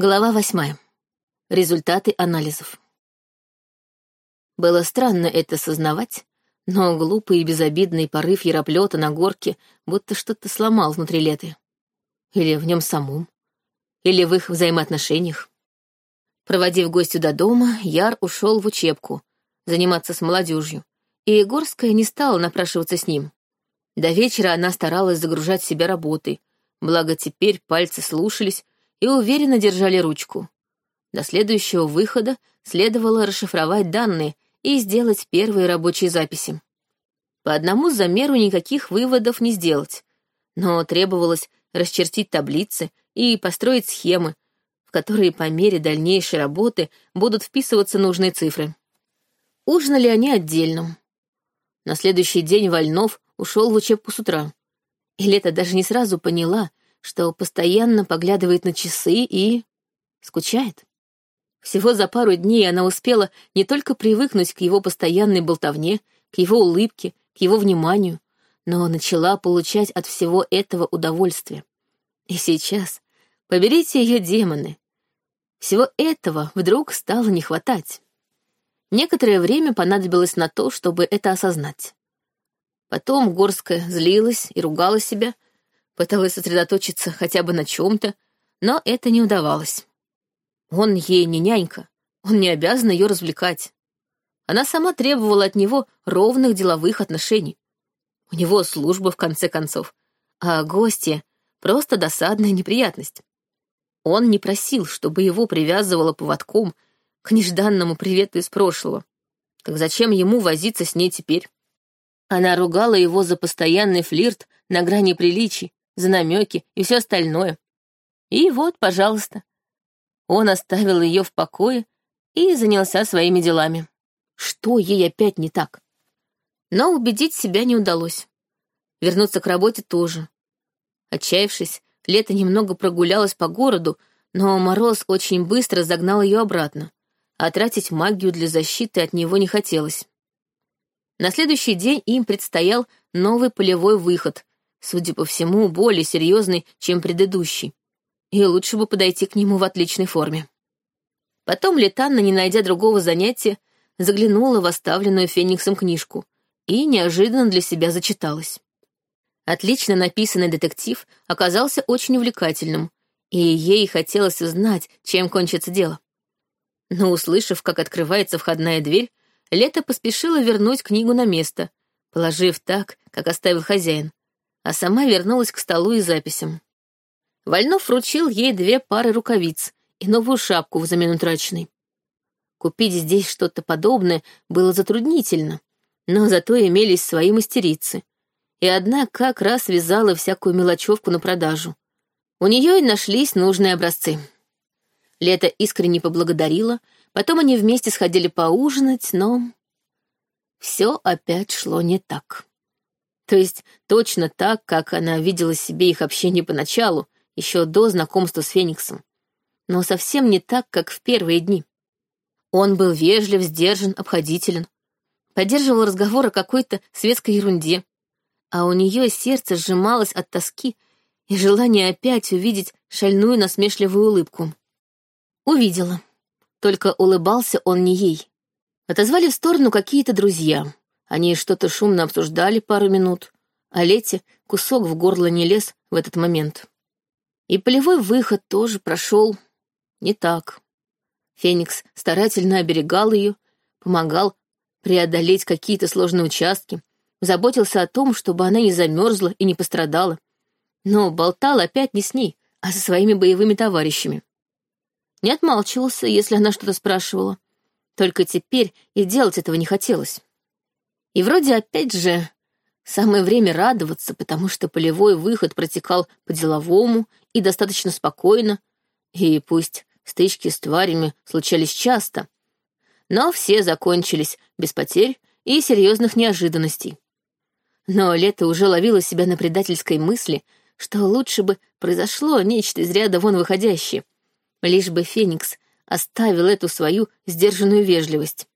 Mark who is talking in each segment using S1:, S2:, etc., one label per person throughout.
S1: Глава восьмая. Результаты анализов. Было странно это сознавать, но глупый и безобидный порыв яроплета на горке будто что-то сломал внутри Леты. Или в нем самом. Или в их взаимоотношениях. Проводив гостю до дома, Яр ушел в учебку, заниматься с молодежью, и Егорская не стала напрашиваться с ним. До вечера она старалась загружать себя работой, благо теперь пальцы слушались, и уверенно держали ручку. До следующего выхода следовало расшифровать данные и сделать первые рабочие записи. По одному замеру никаких выводов не сделать, но требовалось расчертить таблицы и построить схемы, в которые по мере дальнейшей работы будут вписываться нужные цифры. Ужинали они отдельно. На следующий день Вольнов ушел в учебку с утра. И Лето даже не сразу поняла, что постоянно поглядывает на часы и... скучает. Всего за пару дней она успела не только привыкнуть к его постоянной болтовне, к его улыбке, к его вниманию, но начала получать от всего этого удовольствие. И сейчас, поберите ее демоны, всего этого вдруг стало не хватать. Некоторое время понадобилось на то, чтобы это осознать. Потом Горская злилась и ругала себя, пыталась сосредоточиться хотя бы на чем-то, но это не удавалось. Он ей не нянька, он не обязан ее развлекать. Она сама требовала от него ровных деловых отношений. У него служба, в конце концов, а гости — просто досадная неприятность. Он не просил, чтобы его привязывало поводком к нежданному привету из прошлого. Так зачем ему возиться с ней теперь? Она ругала его за постоянный флирт на грани приличий, за намеки и все остальное. И вот, пожалуйста. Он оставил ее в покое и занялся своими делами. Что ей опять не так? Но убедить себя не удалось. Вернуться к работе тоже. Отчаявшись, Лето немного прогулялась по городу, но Мороз очень быстро загнал ее обратно, а тратить магию для защиты от него не хотелось. На следующий день им предстоял новый полевой выход, судя по всему, более серьезный, чем предыдущий. И лучше бы подойти к нему в отличной форме. Потом Летанна, не найдя другого занятия, заглянула в оставленную Фениксом книжку и неожиданно для себя зачиталась. Отлично написанный детектив оказался очень увлекательным, и ей хотелось узнать, чем кончится дело. Но, услышав, как открывается входная дверь, Лето поспешила вернуть книгу на место, положив так, как оставил хозяин, а сама вернулась к столу и записям. Вольнов вручил ей две пары рукавиц и новую шапку взамен утраченной. Купить здесь что-то подобное было затруднительно, но зато имелись свои мастерицы. И одна как раз вязала всякую мелочевку на продажу. У нее и нашлись нужные образцы. Лето искренне поблагодарила, потом они вместе сходили поужинать, но... Все опять шло не так. То есть точно так, как она видела себе их общение поначалу, еще до знакомства с Фениксом. Но совсем не так, как в первые дни. Он был вежлив, сдержан, обходителен. Поддерживал разговор о какой-то светской ерунде. А у нее сердце сжималось от тоски и желания опять увидеть шальную насмешливую улыбку. Увидела. Только улыбался он не ей. Отозвали в сторону какие-то друзья. Они что-то шумно обсуждали пару минут, а Лете кусок в горло не лез в этот момент. И полевой выход тоже прошел не так. Феникс старательно оберегал ее, помогал преодолеть какие-то сложные участки, заботился о том, чтобы она не замерзла и не пострадала. Но болтал опять не с ней, а со своими боевыми товарищами. Не отмалчивался, если она что-то спрашивала. Только теперь и делать этого не хотелось. И вроде опять же самое время радоваться, потому что полевой выход протекал по-деловому и достаточно спокойно, и пусть стычки с тварями случались часто, но все закончились без потерь и серьезных неожиданностей. Но Лето уже ловило себя на предательской мысли, что лучше бы произошло нечто из ряда вон выходящее, лишь бы Феникс оставил эту свою сдержанную вежливость.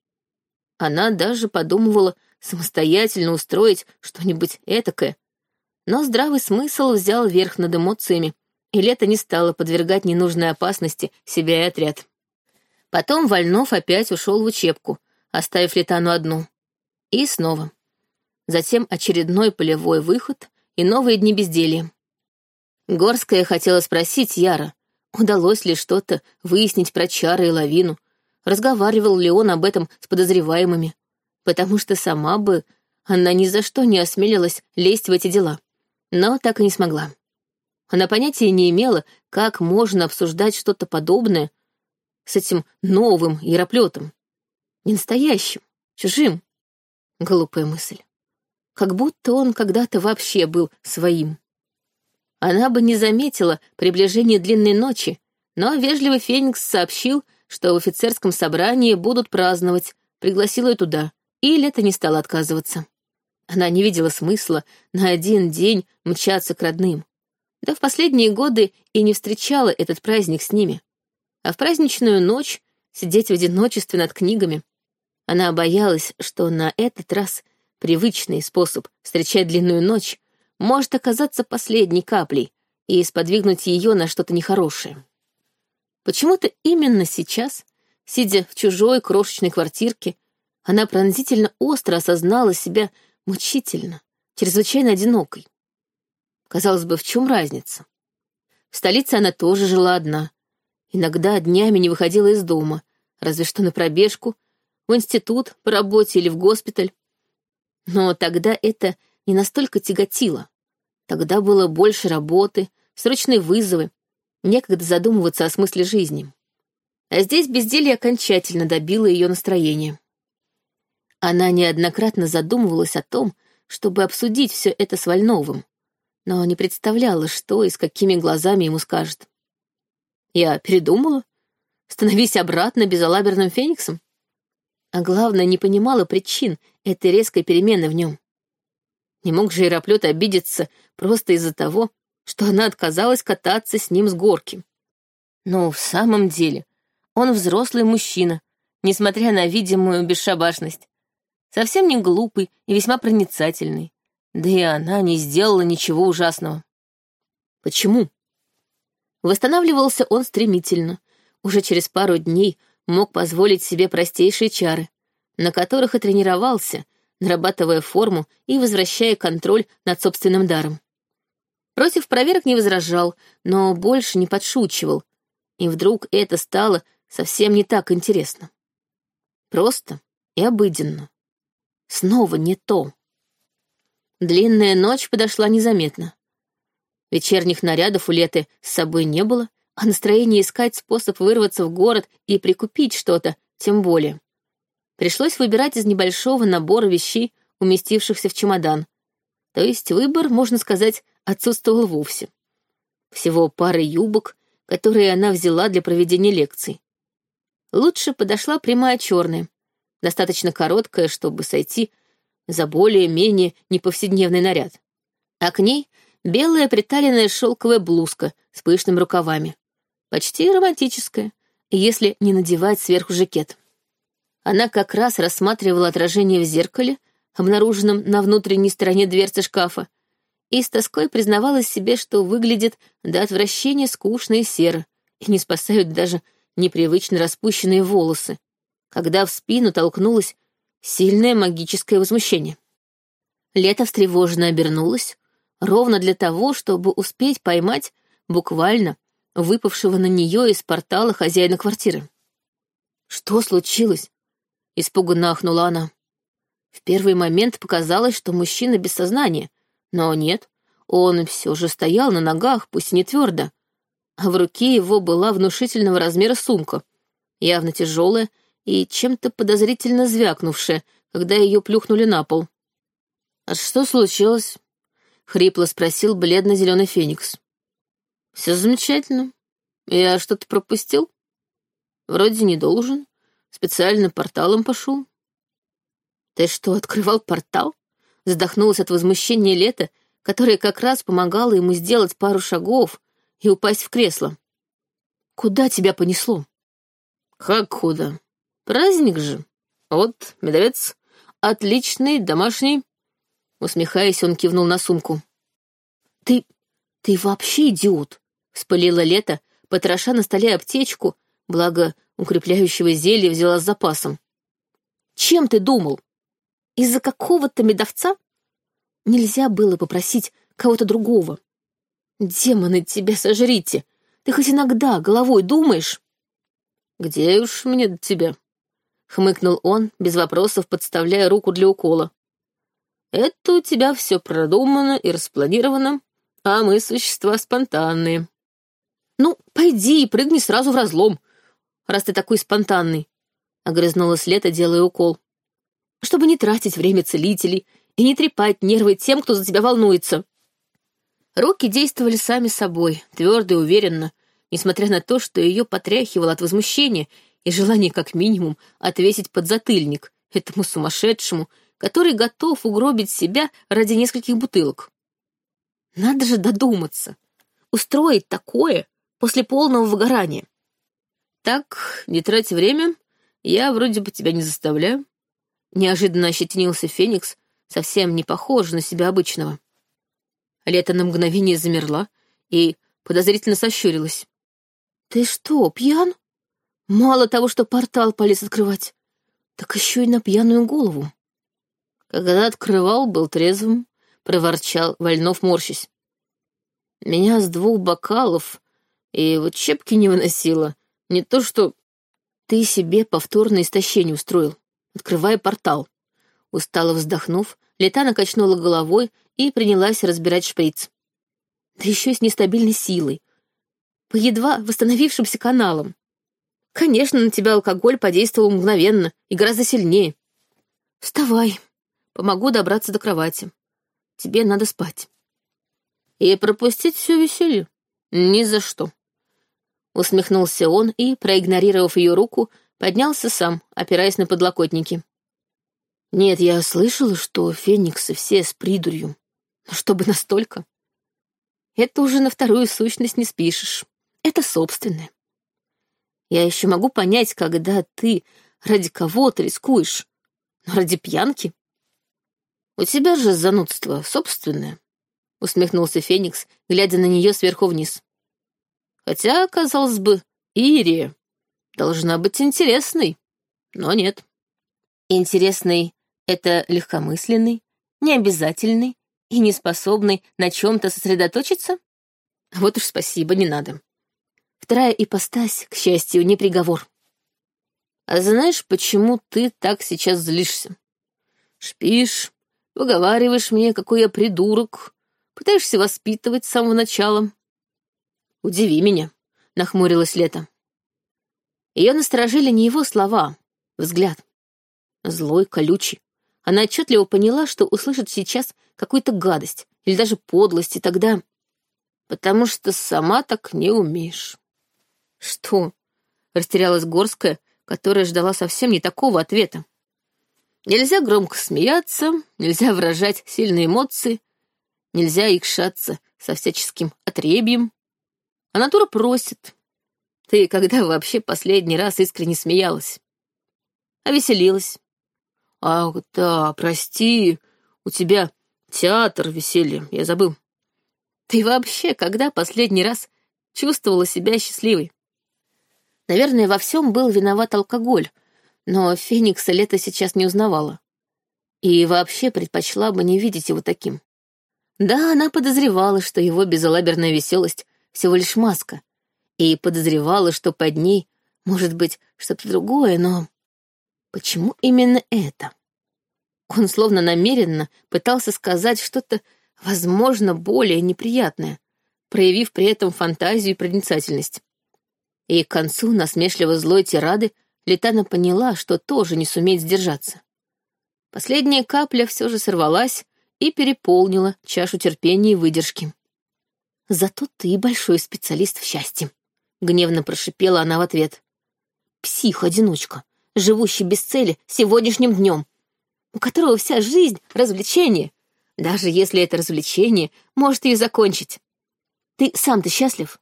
S1: Она даже подумывала самостоятельно устроить что-нибудь этакое. Но здравый смысл взял верх над эмоциями, и лето не стало подвергать ненужной опасности себя и отряд. Потом Вольнов опять ушел в учебку, оставив Летану одну. И снова. Затем очередной полевой выход и новые дни безделья. Горская хотела спросить Яра, удалось ли что-то выяснить про чары и лавину, разговаривал ли он об этом с подозреваемыми, потому что сама бы она ни за что не осмелилась лезть в эти дела, но так и не смогла. Она понятия не имела, как можно обсуждать что-то подобное с этим новым яроплетом. Не настоящим, чужим. Глупая мысль. Как будто он когда-то вообще был своим. Она бы не заметила приближение длинной ночи, но вежливый Феникс сообщил, что в офицерском собрании будут праздновать, пригласил ее туда, и Лето не стала отказываться. Она не видела смысла на один день мчаться к родным. Да в последние годы и не встречала этот праздник с ними. А в праздничную ночь сидеть в одиночестве над книгами. Она боялась, что на этот раз привычный способ встречать длинную ночь может оказаться последней каплей и сподвигнуть ее на что-то нехорошее. Почему-то именно сейчас, сидя в чужой крошечной квартирке, она пронзительно остро осознала себя мучительно, чрезвычайно одинокой. Казалось бы, в чем разница? В столице она тоже жила одна. Иногда днями не выходила из дома, разве что на пробежку, в институт, по работе или в госпиталь. Но тогда это не настолько тяготило. Тогда было больше работы, срочные вызовы, некогда задумываться о смысле жизни. А здесь безделье окончательно добило ее настроение. Она неоднократно задумывалась о том, чтобы обсудить все это с Вольновым, но не представляла, что и с какими глазами ему скажет. Я передумала? Становись обратно безалаберным фениксом? А главное, не понимала причин этой резкой перемены в нем. Не мог же Иероплет обидеться просто из-за того, что она отказалась кататься с ним с горки. Но в самом деле он взрослый мужчина, несмотря на видимую бесшабашность. Совсем не глупый и весьма проницательный. Да и она не сделала ничего ужасного. Почему? Восстанавливался он стремительно. Уже через пару дней мог позволить себе простейшие чары, на которых и тренировался, нарабатывая форму и возвращая контроль над собственным даром. Против проверок не возражал, но больше не подшучивал. И вдруг это стало совсем не так интересно. Просто и обыденно. Снова не то. Длинная ночь подошла незаметно. Вечерних нарядов у Леты с собой не было, а настроение искать способ вырваться в город и прикупить что-то тем более. Пришлось выбирать из небольшого набора вещей, уместившихся в чемодан. То есть выбор, можно сказать, отсутствовал вовсе. Всего пара юбок, которые она взяла для проведения лекций. Лучше подошла прямая черная, достаточно короткая, чтобы сойти за более-менее неповседневный наряд. А к ней белая приталенная шелковая блузка с пышными рукавами. Почти романтическая, если не надевать сверху жакет. Она как раз рассматривала отражение в зеркале, обнаруженном на внутренней стороне дверцы шкафа, и с тоской признавалась себе, что выглядит до отвращения скучно и серо, и не спасают даже непривычно распущенные волосы, когда в спину толкнулось сильное магическое возмущение. Лето встревоженно обернулось, ровно для того, чтобы успеть поймать буквально выпавшего на нее из портала хозяина квартиры. «Что случилось?» — испуганно ахнула она. В первый момент показалось, что мужчина без сознания, но нет, он все же стоял на ногах, пусть и не твердо, а в руке его была внушительного размера сумка, явно тяжелая и чем-то подозрительно звякнувшая, когда ее плюхнули на пол. «А что случилось?» — хрипло спросил бледно-зеленый феникс. «Все замечательно. Я что-то пропустил? Вроде не должен. Специально порталом пошел». «Ты что, открывал портал?» Задохнулась от возмущения Лето, которая как раз помогала ему сделать пару шагов и упасть в кресло. «Куда тебя понесло?» «Как куда? Праздник же. Вот, медовец, отличный, домашний». Усмехаясь, он кивнул на сумку. «Ты... ты вообще идиот. — вспылила Лето, потроша на столе аптечку, благо укрепляющего зелья взяла с запасом. «Чем ты думал? Из-за какого-то медовца? Нельзя было попросить кого-то другого. Демоны, тебя сожрите! Ты хоть иногда головой думаешь?»
S2: «Где уж мне до тебя?» — хмыкнул он, без вопросов подставляя руку для укола. «Это у тебя все продумано и распланировано, а мы существа спонтанные».
S1: «Ну, пойди и прыгни сразу в разлом, раз ты такой спонтанный», — огрызнулась Лето, делая укол. «Чтобы не тратить время целителей и не трепать нервы тем, кто за тебя волнуется». Руки действовали сами собой, твердо и уверенно, несмотря на то, что ее потряхивало от возмущения и желания как минимум отвесить подзатыльник этому сумасшедшему, который готов угробить себя ради нескольких бутылок. Надо же додуматься, устроить такое после полного выгорания.
S2: Так, не трать время, я вроде бы тебя не заставляю. Неожиданно ощетинился Феникс, совсем не похож на себя обычного. Лето на мгновение замерла и подозрительно сощурилась.
S1: «Ты что, пьян? Мало того, что портал полез открывать, так еще и на пьяную голову».
S2: Когда открывал, был трезвым, проворчал Вольнов, морщись. Меня с двух бокалов и вот щепки не выносило. Не то что...
S1: Ты себе повторное истощение устроил, открывая портал. Устало вздохнув, Летана качнула головой и принялась разбирать шприц. Да еще с нестабильной силой, по едва восстановившимся каналам. Конечно, на тебя алкоголь подействовал мгновенно и гораздо сильнее. Вставай, помогу добраться до кровати. Тебе надо спать.
S2: И пропустить все веселье? Ни за что. Усмехнулся он и, проигнорировав ее руку, поднялся сам, опираясь на подлокотники.
S1: Нет, я слышала, что фениксы все с придурью. Но чтобы настолько? Это уже на вторую сущность не спишешь. Это собственное. Я еще могу понять, когда ты ради кого-то рискуешь, но ради пьянки.
S2: У тебя же занудство собственное, усмехнулся Феникс, глядя на нее сверху вниз. Хотя, казалось бы, Ирия должна быть интересной, но нет.
S1: Интересный — это легкомысленный, необязательный и неспособный на чем-то сосредоточиться? Вот уж спасибо, не надо. Вторая ипостась, к счастью, не приговор.
S2: А знаешь, почему ты так сейчас злишься? Шпишь, выговариваешь мне, какой я придурок, пытаешься воспитывать с самого начала. Удиви меня, нахмурилась Лето. Ее насторожили не его слова, взгляд. Злой, колючий. Она отчетливо поняла, что услышит сейчас какую-то гадость или даже подлость, и тогда... Потому что сама так не умеешь.
S1: «Что?» — растерялась Горская, которая ждала совсем не такого ответа.
S2: «Нельзя громко смеяться, нельзя выражать сильные эмоции, нельзя икшаться со всяческим отребьем. А натура просит. Ты когда вообще последний раз искренне смеялась? А веселилась? Ах, да, прости, у тебя театр веселья, я забыл. Ты вообще когда последний раз чувствовала себя счастливой?
S1: Наверное, во всем был виноват алкоголь, но Феникса Лето сейчас не узнавала. И вообще предпочла бы не видеть его таким. Да, она подозревала, что его безалаберная веселость всего лишь маска, и подозревала, что под ней может быть что-то другое, но почему именно это? Он словно намеренно пытался сказать что-то, возможно, более неприятное, проявив при этом фантазию и проницательность. И к концу насмешливо злой тирады Летана поняла, что тоже не сумеет сдержаться. Последняя капля все же сорвалась и переполнила чашу терпения и выдержки. «Зато ты большой специалист в счастье», — гневно прошипела она в ответ. «Псих-одиночка, живущий без цели сегодняшним днем, у которого вся жизнь — развлечение, даже если это развлечение может ее закончить. Ты сам-то счастлив?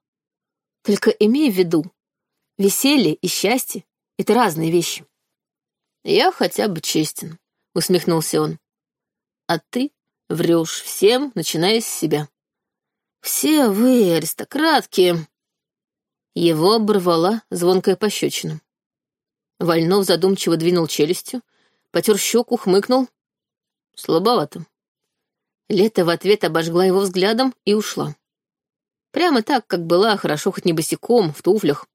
S1: Только имей в виду, веселье и счастье — это разные вещи.
S2: «Я хотя бы честен», — усмехнулся он. «А ты врешь всем, начиная с себя. Все вы, аристократки!» Его оборвала звонкая пощечина. Вольнов задумчиво двинул челюстью, потер щеку, хмыкнул. Слабовато. Лето в ответ обожгла его взглядом и ушла. Прямо так, как была, хорошо хоть не босиком, в туфлях.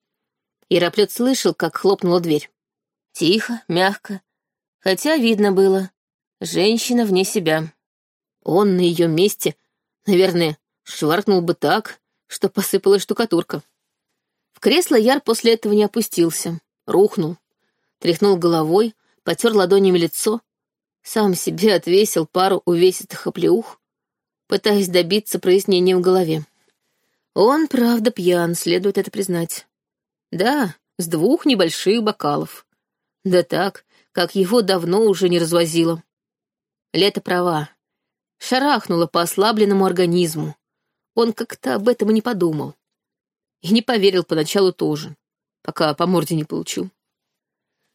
S2: Яроплет слышал, как хлопнула дверь. Тихо, мягко, хотя видно было. Женщина вне себя. Он на ее месте, наверное, шваркнул бы так, что посыпалась штукатурка. В кресло Яр после этого не опустился, рухнул, тряхнул головой, потер ладонями лицо, сам себе отвесил пару увесистых оплеух, пытаясь добиться прояснения в голове. Он, правда, пьян, следует это признать. Да, с двух небольших бокалов. Да так, как его давно уже не развозило. Лето права. Шарахнуло по ослабленному организму. Он как-то об этом и не подумал. И не поверил поначалу тоже, пока по морде не получил.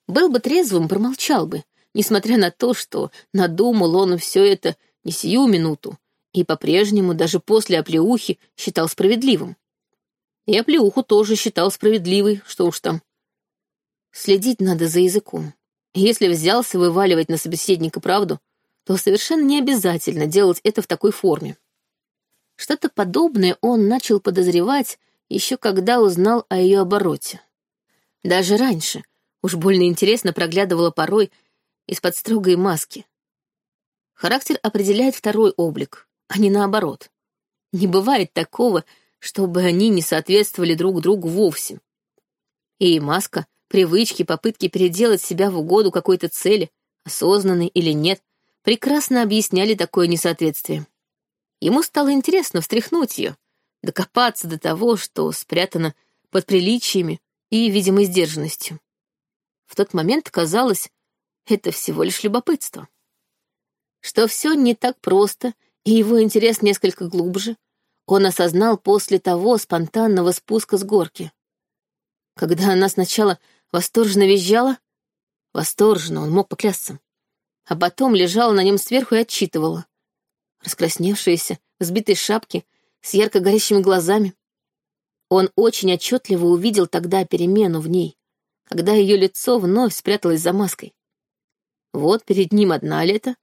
S2: Был бы трезвым, промолчал бы, несмотря на то, что надумал он все это не сию минуту, и по-прежнему даже после оплеухи считал справедливым. И оплеуху тоже считал справедливой, что уж там. Следить надо за языком. Если взялся вываливать на собеседника правду, то совершенно не обязательно делать это в такой форме. Что-то подобное он начал подозревать еще когда узнал о ее обороте. Даже раньше, уж больно интересно проглядывало порой из-под строгой маски. Характер определяет второй облик, а не наоборот. Не бывает такого, чтобы они не соответствовали друг другу вовсе. И маска, привычки, попытки переделать себя в угоду какой-то цели, осознанной или нет, прекрасно объясняли такое несоответствие. Ему стало интересно встряхнуть ее, докопаться до того, что спрятано под приличиями и видимой сдержанностью. В тот момент казалось, это всего лишь любопытство. Что все не так просто, и его интерес несколько глубже, он осознал после того спонтанного спуска с горки. Когда она сначала восторженно визжала, восторженно, он мог поклясться, а потом лежала на нем сверху и отчитывала. Раскрасневшаяся, в сбитой шапке, с ярко горящими глазами. Он очень отчетливо увидел тогда перемену в ней, когда ее лицо вновь спряталось за маской. Вот перед ним одна лето,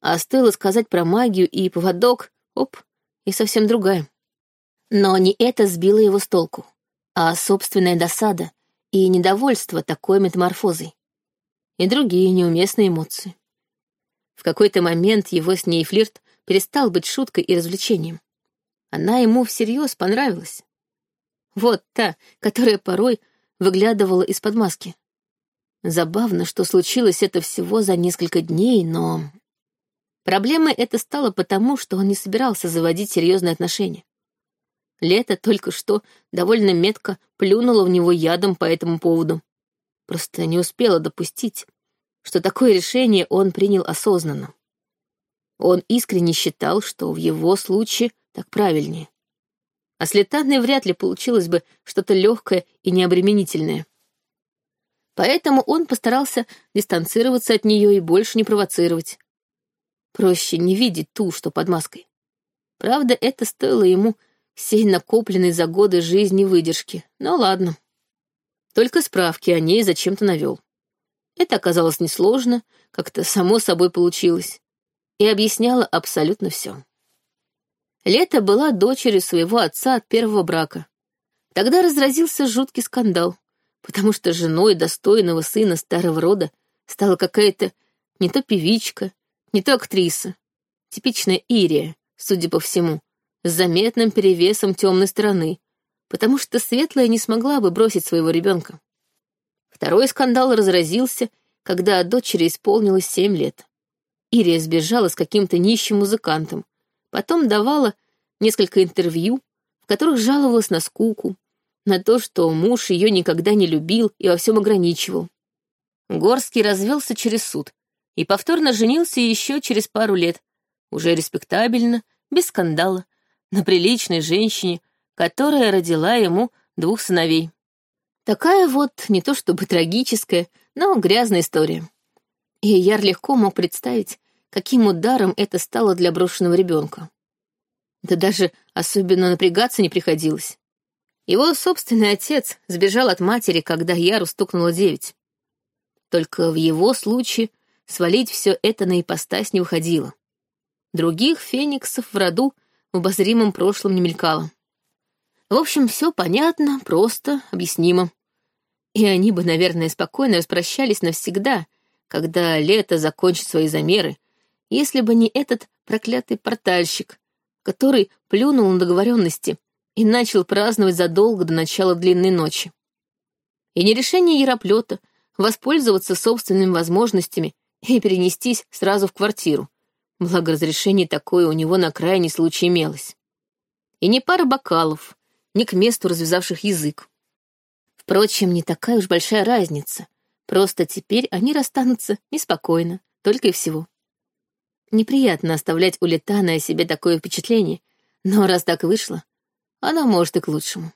S2: а стоило сказать про магию и поводок, оп, и совсем другая. Но не это сбило его с толку, а собственная досада и недовольство такой метаморфозой. И другие неуместные эмоции. В какой-то момент его с ней флирт перестал быть шуткой и развлечением. Она ему всерьез понравилась. Вот та, которая порой выглядывала из-под маски. Забавно, что случилось это всего за несколько дней, но... Проблемой это стало потому, что он не собирался заводить серьезные отношения. Лето только что довольно метко плюнуло в него ядом по этому поводу. Просто не успела допустить, что такое решение он принял осознанно. Он искренне считал, что в его случае так правильнее. А с Летанной вряд ли получилось бы что-то легкое и необременительное. Поэтому он постарался дистанцироваться от нее и больше не провоцировать. Проще не видеть ту, что под маской. Правда, это стоило ему всей накопленной за годы жизни выдержки. Но ладно. Только справки о ней зачем-то навел. Это оказалось несложно, как-то само собой получилось. И объясняло абсолютно все. Лето была дочерью своего отца от первого брака. Тогда разразился жуткий скандал, потому что женой достойного сына старого рода стала какая-то не то певичка, не то актриса, типичная Ирия, судя по всему, с заметным перевесом темной стороны, потому что светлая не смогла бы бросить своего ребенка. Второй скандал разразился, когда дочери исполнилось семь лет. Ирия сбежала с каким-то нищим музыкантом, Потом давала несколько интервью, в которых жаловалась на скуку, на то, что муж ее никогда не любил и во всем ограничивал. Горский развелся через суд и повторно женился еще через пару лет, уже респектабельно, без скандала, на приличной женщине, которая родила ему двух сыновей. Такая вот не то чтобы трагическая, но грязная история. И Яр легко мог представить, каким ударом это стало для брошенного ребенка.
S1: Да даже особенно напрягаться не приходилось. Его собственный отец сбежал от матери, когда Яру стукнуло девять. Только в его случае свалить все это на ипостась не выходило. Других фениксов в роду в обозримом прошлом не мелькало. В общем, все понятно, просто, объяснимо. И они бы, наверное, спокойно распрощались навсегда, когда лето закончит свои замеры, если бы не этот проклятый портальщик, который плюнул на договоренности и начал праздновать задолго до начала длинной ночи. И не решение Яроплета воспользоваться собственными возможностями и перенестись сразу в квартиру, благо разрешение такое у него на крайний случай имелось. И не пара бокалов, ни к месту развязавших язык. Впрочем, не такая уж большая разница, просто теперь они расстанутся неспокойно, только и всего. Неприятно оставлять у Летана о себе такое впечатление, но раз так вышло, оно может и к лучшему.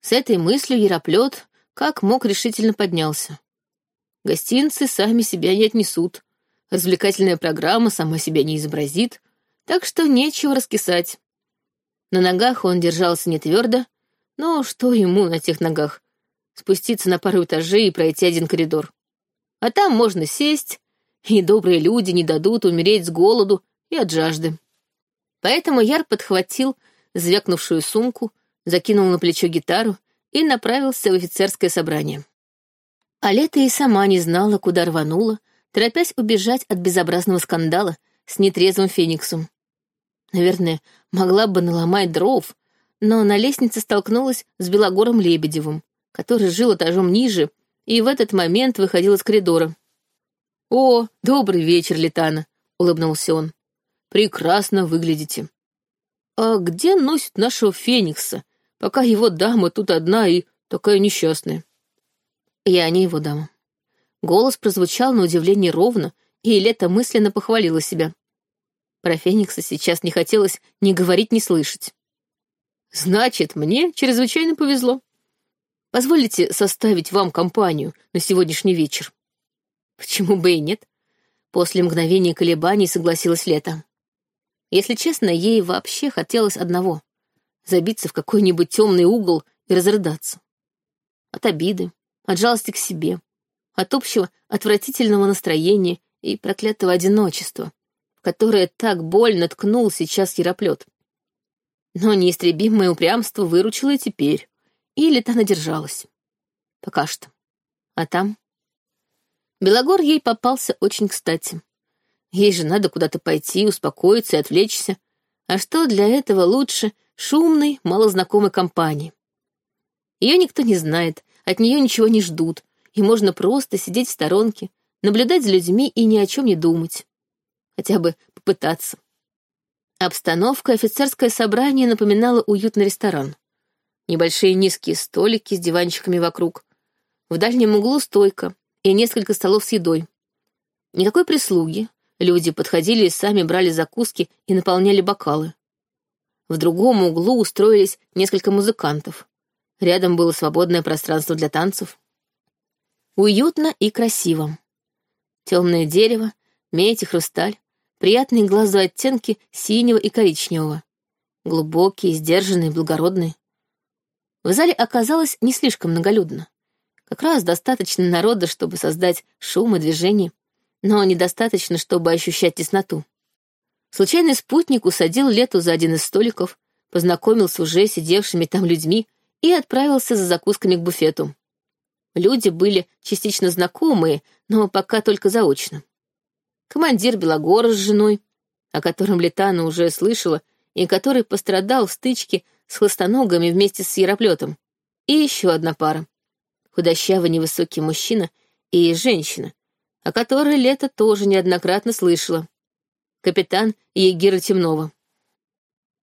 S1: С этой мыслью Яроплет как мог решительно поднялся. Гостинцы сами себя не отнесут, развлекательная программа сама себя не изобразит, так что нечего раскисать. На ногах он держался не твердо, но что ему на тех ногах? Спуститься на пару этажей и пройти один коридор. А там можно сесть, и добрые люди не дадут умереть с голоду и от жажды. Поэтому Яр подхватил звякнувшую сумку, закинул на плечо гитару и направился в офицерское собрание. А Лето и сама не знала, куда рванула, торопясь убежать от безобразного скандала с нетрезвым Фениксом. Наверное, могла бы наломать дров, но на лестнице столкнулась с Белогором Лебедевым, который жил этажом ниже и в этот момент выходил из коридора. «О, добрый вечер, Летана!» — улыбнулся он. «Прекрасно выглядите. А где носит нашего Феникса, пока его дама тут одна и такая несчастная?» «Я не его дама». Голос прозвучал на удивление ровно, и Лето мысленно похвалила себя. Про Феникса сейчас не хотелось ни говорить, ни слышать. «Значит, мне чрезвычайно повезло. Позволите составить вам компанию на сегодняшний вечер?» Почему бы и нет? После мгновения колебаний согласилась Лето. Если честно, ей вообще хотелось одного — забиться в какой-нибудь темный угол и разрыдаться. От обиды, от жалости к себе, от общего отвратительного настроения и проклятого одиночества, в которое так больно ткнул сейчас Яроплет. Но неистребимое упрямство выручило и теперь, и Лета надержалась. Пока что. А там Белогор ей попался очень кстати. Ей же надо куда-то пойти, успокоиться и отвлечься. А что для этого лучше шумной, малознакомой компании? Ее никто не знает, от нее ничего не ждут, и можно просто сидеть в сторонке, наблюдать за людьми и ни о чем не думать. Хотя бы попытаться. Обстановка офицерское собрание напоминала уютный ресторан. Небольшие низкие столики с диванчиками вокруг. В дальнем углу стойка, и несколько столов с едой. Никакой прислуги. Люди подходили и сами брали закуски и наполняли бокалы. В другом углу устроились несколько музыкантов. Рядом было свободное пространство для танцев. Уютно и красиво. Темное дерево, медь и хрусталь, приятные глазу оттенки синего и коричневого. Глубокие, сдержанные, благородные. В зале оказалось не слишком многолюдно. Как раз достаточно народа, чтобы создать шум и движение, но недостаточно, чтобы ощущать тесноту. Случайный спутник усадил Лету за один из столиков, познакомил с уже сидевшими там людьми и отправился за закусками к буфету. Люди были частично знакомые, но пока только заочно. Командир Белогора с женой, о котором Летана уже слышала, и который пострадал в стычке с хлыстоногами вместе с Яроплетом, и еще одна пара худощавый невысокий мужчина и женщина, о которой Лето тоже неоднократно слышала. Капитан Егира Темнова.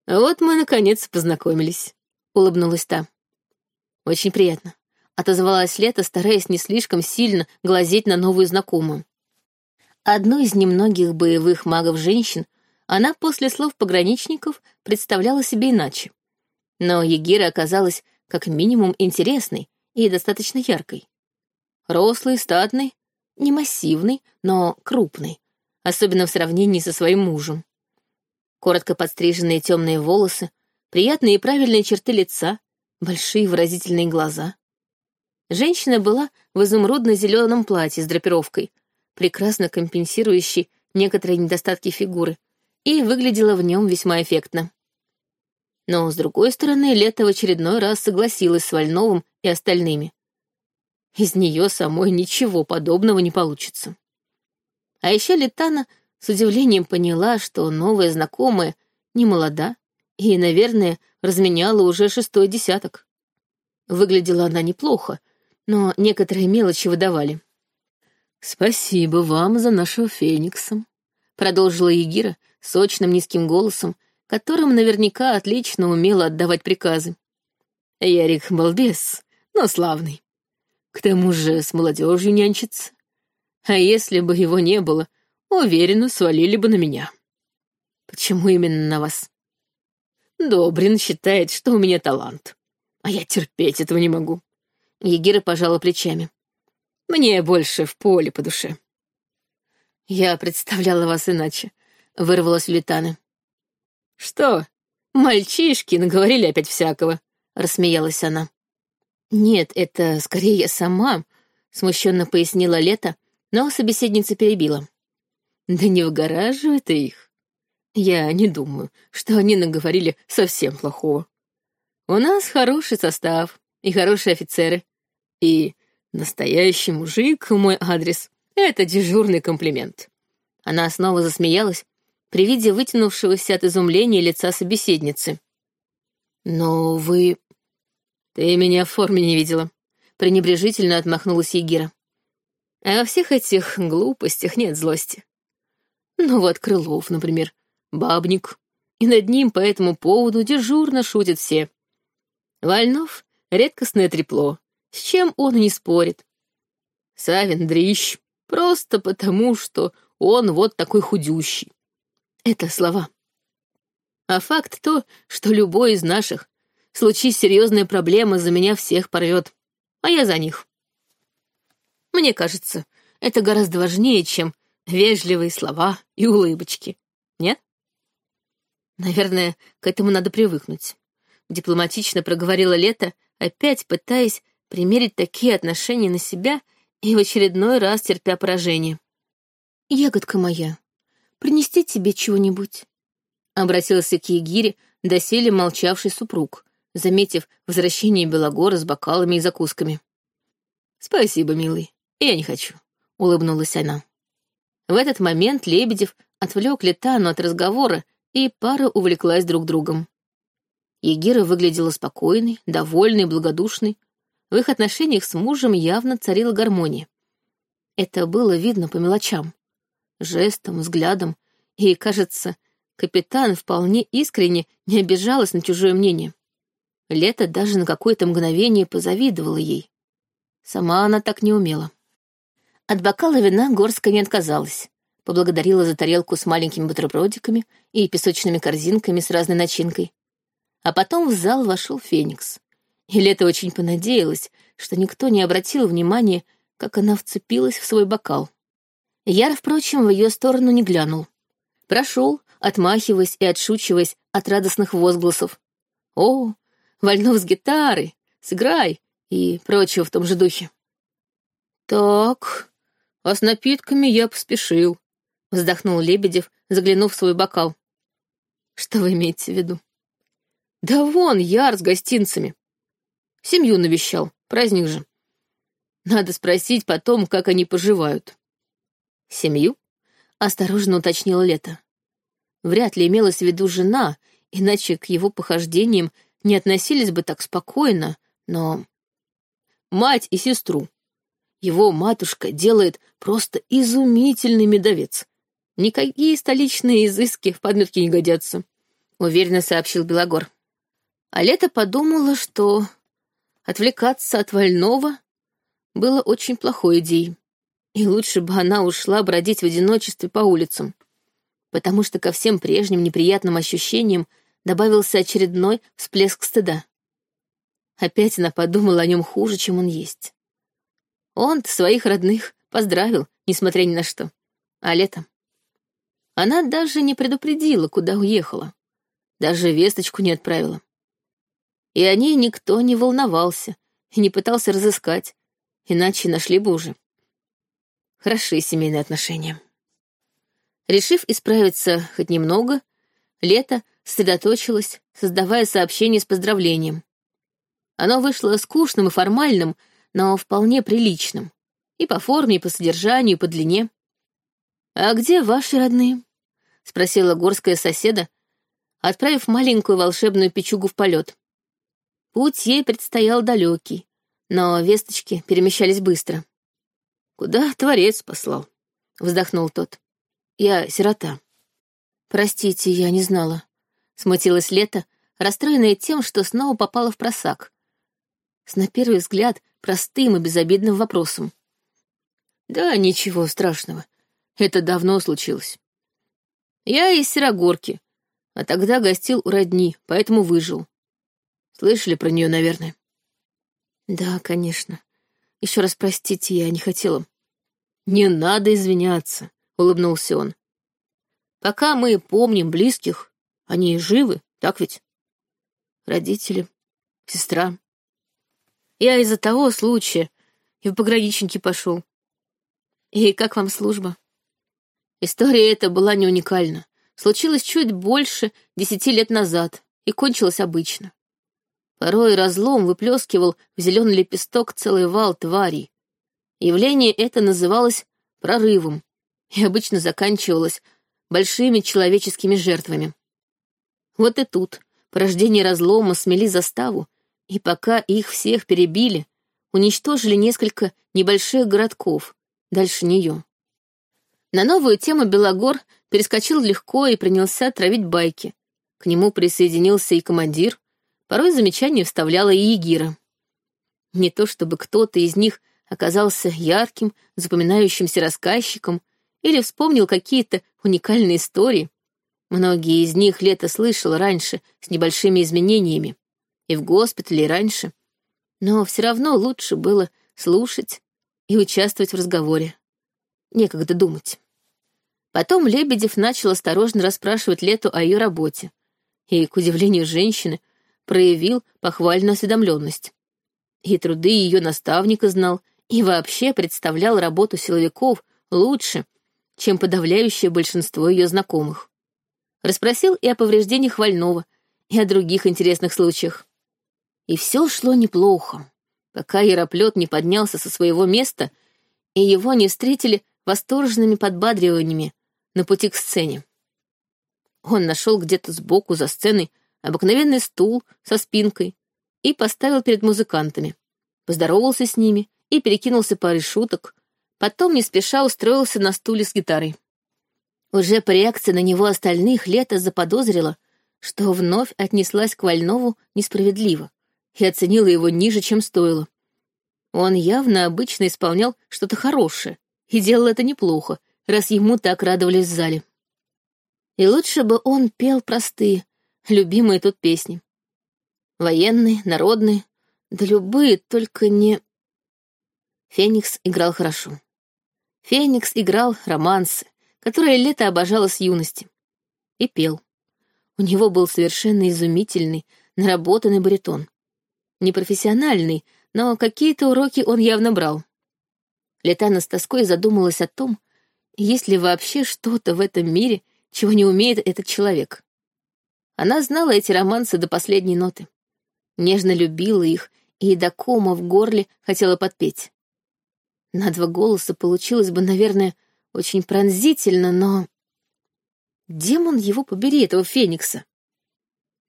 S1: «Вот мы, наконец, познакомились», — улыбнулась та. «Очень приятно», — отозвалась Лето, стараясь не слишком сильно глазеть на новую знакомую. Одну из немногих боевых магов-женщин она после слов пограничников представляла себе иначе. Но Егира оказалась как минимум интересной и достаточно яркой. Рослый, статный, не массивный, но крупный, особенно в сравнении со своим мужем. Коротко подстриженные темные волосы, приятные и правильные черты лица, большие выразительные глаза. Женщина была в изумрудно-зеленом платье с драпировкой, прекрасно компенсирующей некоторые недостатки фигуры, и выглядела в нем весьма эффектно. Но, с другой стороны, Лето в очередной раз согласилась с Вольновым и остальными. Из нее самой ничего подобного не получится. А еще Летана с удивлением поняла, что новая знакомая не молода и, наверное, разменяла уже шестой десяток. Выглядела она неплохо, но некоторые мелочи выдавали. «Спасибо вам за нашего Феникса», — продолжила Егира сочным низким голосом, которым наверняка отлично умела отдавать приказы. Ярик балбес, но славный. К тому же с молодежью нянчится. А если бы его не было, уверенно свалили бы на меня. Почему именно на вас? Добрин считает, что у меня талант. А я терпеть этого не могу. Егира пожала плечами. Мне больше в поле по душе. Я представляла вас иначе, вырвалась у Литаны. Что, мальчишки наговорили опять всякого, рассмеялась она. Нет, это скорее я сама, смущенно пояснила Лето, но собеседница перебила. Да не выгораживай ты их. Я не думаю, что они наговорили совсем плохого. У нас хороший состав и хорошие офицеры. И настоящий мужик в мой адрес — это дежурный комплимент. Она снова засмеялась при виде вытянувшегося от изумления лица собеседницы. «Но вы...» «Ты меня в форме не видела», — пренебрежительно отмахнулась Егира. «А во всех этих глупостях нет злости. Ну вот Крылов, например, бабник, и над ним по этому поводу дежурно шутят все. Вольнов — редкостное трепло, с чем он не спорит. Савин — дрищ, просто потому, что он вот такой худющий. Это слова. А факт то, что любой из наших, случись серьезная проблема, за меня всех порвет, а я за них. Мне кажется, это гораздо важнее, чем вежливые слова и улыбочки. Нет? Наверное, к этому надо привыкнуть. Дипломатично проговорила Лето, опять пытаясь примерить такие отношения на себя и в очередной раз терпя поражение. «Ягодка моя, принести тебе чего-нибудь?» Обратился к Егире доселе молчавший супруг, заметив возвращение Белогора с бокалами и закусками. «Спасибо, милый, я не хочу», — улыбнулась она. В этот момент Лебедев отвлек Летану от разговора, и пара увлеклась друг другом. Егира выглядела спокойной, довольной, благодушной. В их отношениях с мужем явно царила гармония. Это было видно по мелочам. Жестом, взглядом, и, кажется, капитан вполне искренне не обижалась на чужое мнение. Лето даже на какое-то мгновение позавидовала ей. Сама она так не умела. От бокала вина Горская не отказалась. Поблагодарила за тарелку с маленькими бутербродиками и песочными корзинками с разной начинкой. А потом в зал вошел Феникс. И Лето очень понадеялась, что никто не обратил внимания, как она вцепилась в свой бокал. Яр, впрочем, в ее сторону не глянул. Прошел, отмахиваясь и отшучиваясь от радостных возгласов. «О, вольнов с гитарой! Сыграй!» и прочего в том же духе. «Так, а с напитками я поспешил», — вздохнул Лебедев, заглянув в свой бокал. «Что вы имеете в виду?» «Да вон, Яр с гостинцами. Семью навещал, праздник же. Надо спросить потом, как они поживают». «Семью?» — осторожно уточнила Лето. Вряд ли имелась в виду жена, иначе к его похождениям не относились бы так спокойно, но... Мать и сестру, его матушка делает просто изумительный медовец. Никакие столичные изыски в подметке не годятся», — уверенно сообщил Белогор. А Лето подумала, что отвлекаться от Вольного было очень плохой идеей, и лучше бы она ушла бродить в одиночестве по улицам, потому что ко всем прежним неприятным ощущениям добавился очередной всплеск стыда. Опять она подумала о нем хуже, чем он есть. Он своих родных поздравил, несмотря ни на что. А летом... Она даже не предупредила, куда уехала. Даже весточку не отправила. И о ней никто не волновался и не пытался разыскать, иначе нашли бы уже. Хорошие семейные отношения. Решив исправиться хоть немного, Лето сосредоточилась, создавая сообщение с поздравлением. Оно вышло скучным и формальным, но вполне приличным. И по форме, и по содержанию, и по длине. «А где ваши родные?» — спросила горская соседа, отправив маленькую волшебную печугу в полет. Путь ей предстоял далекий, но весточки перемещались быстро. «Куда Творец послал?» — вздохнул тот. «Я сирота». «Простите, я не знала». Смутилась Лето, расстроенная тем, что снова попала в просак. С на первый взгляд простым и безобидным вопросом. «Да ничего страшного. Это давно случилось. Я из Серогорки, а тогда гостил у родни, поэтому выжил. Слышали про нее, наверное?» «Да, конечно. Еще раз простите, я не хотела». «Не надо извиняться», — улыбнулся он. Пока мы помним близких, они живы, так ведь? Родители, сестра. Я из-за того случая и в пограничники пошел. И как вам служба? История эта была не уникальна. Случилась чуть больше десяти лет назад и кончилась обычно. Порой разлом выплескивал в зеленый лепесток целый вал тварей. Явление это называлось прорывом и обычно заканчивалось большими человеческими жертвами. Вот и тут порождение разлома смели заставу, и пока их всех перебили, уничтожили несколько небольших городков дальше нее. На новую тему Белогор перескочил легко и принялся травить байки. К нему присоединился и командир, порой замечания вставляла и Егира. Не то чтобы кто-то из них оказался ярким, запоминающимся рассказчиком или вспомнил какие-то уникальные истории. Многие из них Лето слышал раньше с небольшими изменениями. И в госпитале раньше. Но все равно лучше было слушать и участвовать в разговоре. Некогда думать. Потом Лебедев начал осторожно расспрашивать Лету о ее работе. И, к удивлению женщины, проявил похвальную осведомленность. И труды ее наставника знал, и вообще представлял работу силовиков лучше, чем подавляющее большинство ее знакомых. Расспросил и о повреждениях Вольного, и о других интересных случаях. И все шло неплохо, пока Яроплет не поднялся со своего места, и его не встретили восторженными подбадриваниями на пути к сцене. Он нашел где-то сбоку за сценой обыкновенный стул со спинкой и поставил перед музыкантами, поздоровался с ними и перекинулся парой шуток, Потом не спеша устроился на стуле с гитарой. Уже по реакции на него остальных Лето заподозрила, что вновь отнеслась к Вольнову несправедливо и оценила его ниже, чем стоило. Он явно обычно исполнял что-то хорошее и делал это неплохо, раз ему так радовались в зале. И лучше бы он пел простые, любимые тут песни. Военные, народные, да любые, только не... Феникс играл хорошо. Феникс играл романсы, которые Лето обожала с юности. И пел. У него был совершенно изумительный, наработанный баритон. Непрофессиональный, но какие-то уроки он явно брал. Летана с тоской задумалась о том, есть ли вообще что-то в этом мире, чего не умеет этот человек. Она знала эти романсы до последней ноты. Нежно любила их и до кома в горле хотела подпеть. На два голоса получилось бы, наверное, очень пронзительно, но... Демон его побери, этого феникса.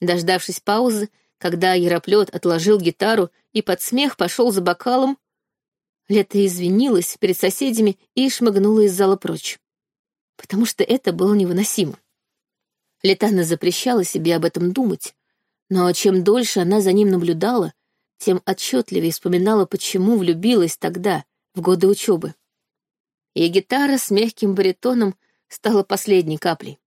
S1: Дождавшись паузы, когда Яроплет отложил гитару и под смех пошел за бокалом, Лето извинилась перед соседями и шмыгнула из зала прочь. Потому что это было невыносимо. Летана запрещала себе об этом думать, но чем дольше она за ним наблюдала, тем отчетливее вспоминала, почему влюбилась тогда — в годы учебы. И гитара с мягким баритоном стала последней каплей.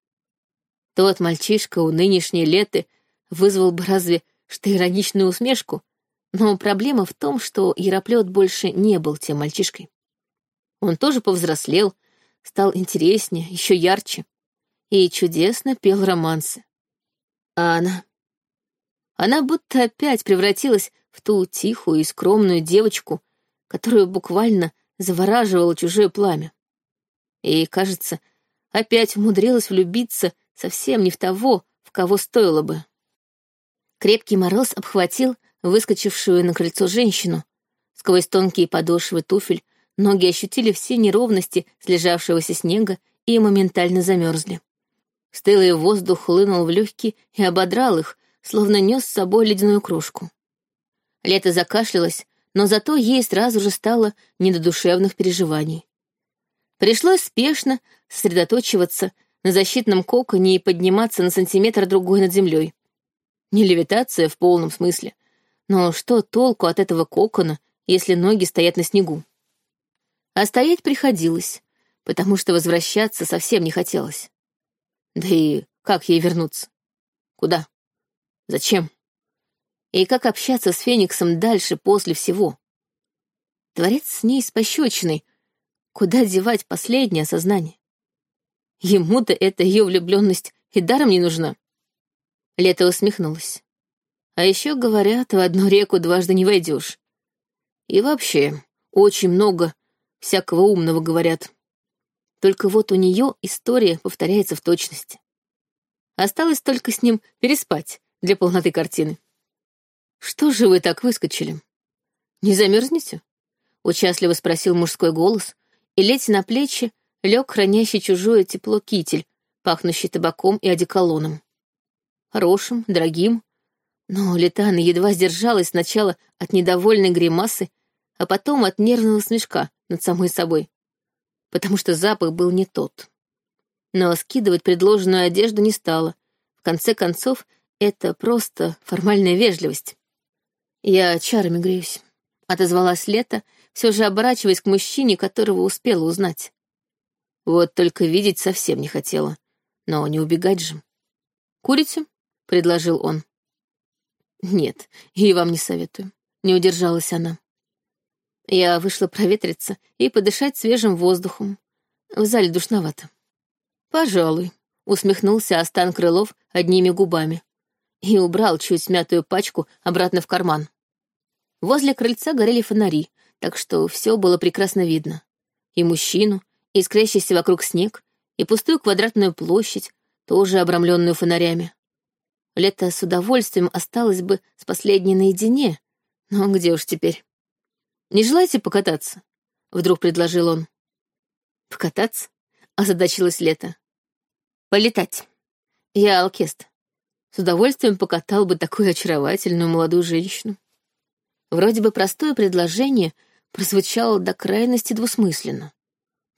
S1: Тот мальчишка у нынешней леты вызвал бы разве что ироничную усмешку, но проблема в том, что Яроплет больше не был тем мальчишкой. Он тоже повзрослел, стал интереснее, еще ярче. и чудесно пел романсы. А она... Она будто опять превратилась в ту тихую и скромную девочку, которую буквально завораживало чужое пламя. И, кажется, опять умудрилась влюбиться совсем не в того, в кого стоило бы. Крепкий мороз обхватил выскочившую на крыльцо женщину. Сквозь тонкие подошвы туфель ноги ощутили все неровности слежавшегося снега и моментально замерзли. Стылый воздух хлынул в легкие и ободрал их, словно нес с собой ледяную кружку. Лето закашлялось, но зато ей сразу же стало не до душевных переживаний. Пришлось спешно сосредоточиваться на защитном коконе и подниматься на сантиметр другой над землей. Не левитация в полном смысле, но что толку от этого кокона, если ноги стоят на снегу? А стоять приходилось, потому что возвращаться совсем не хотелось. Да и как ей вернуться? Куда? Зачем? И как общаться с Фениксом дальше после всего? Творец с ней с пощечиной. Куда девать последнее сознание? Ему-то эта ее влюбленность и даром не нужна. Лето усмехнулась. А еще говорят, в одну реку дважды не войдешь. И вообще, очень много всякого умного говорят. Только вот у нее история повторяется в точности. Осталось только с ним переспать для полноты картины. «Что же вы так выскочили? Не замерзнете?» — участливо спросил мужской голос, и лети на плечи лег хранящий чужое тепло китель, пахнущий табаком и одеколоном. Хорошим, дорогим, но Летана едва сдержалась сначала от недовольной гримасы, а потом от нервного смешка над самой собой, потому что запах был не тот. Но скидывать предложенную одежду не стала. В конце концов, это просто формальная вежливость. «Я чарами греюсь», — отозвалась Лето, все же оборачиваясь к мужчине, которого успела узнать. Вот только видеть совсем не хотела, но не убегать же. «Курите?» — предложил он. «Нет, и вам не советую», — не удержалась она. Я вышла проветриться и подышать свежим воздухом. В зале душновато. «Пожалуй», — усмехнулся Астан Крылов одними губами и убрал чуть смятую пачку обратно в карман. Возле крыльца горели фонари, так что все было прекрасно видно. И мужчину, и искрящийся вокруг снег, и пустую квадратную площадь, тоже обрамленную фонарями. Лето с удовольствием осталось бы с последней наедине, но где уж теперь? «Не желаете покататься?» — вдруг предложил он. «Покататься?» — озадачилась Лето. «Полетать. Я алкест. С удовольствием покатал бы такую очаровательную молодую женщину. Вроде бы простое предложение прозвучало до крайности двусмысленно.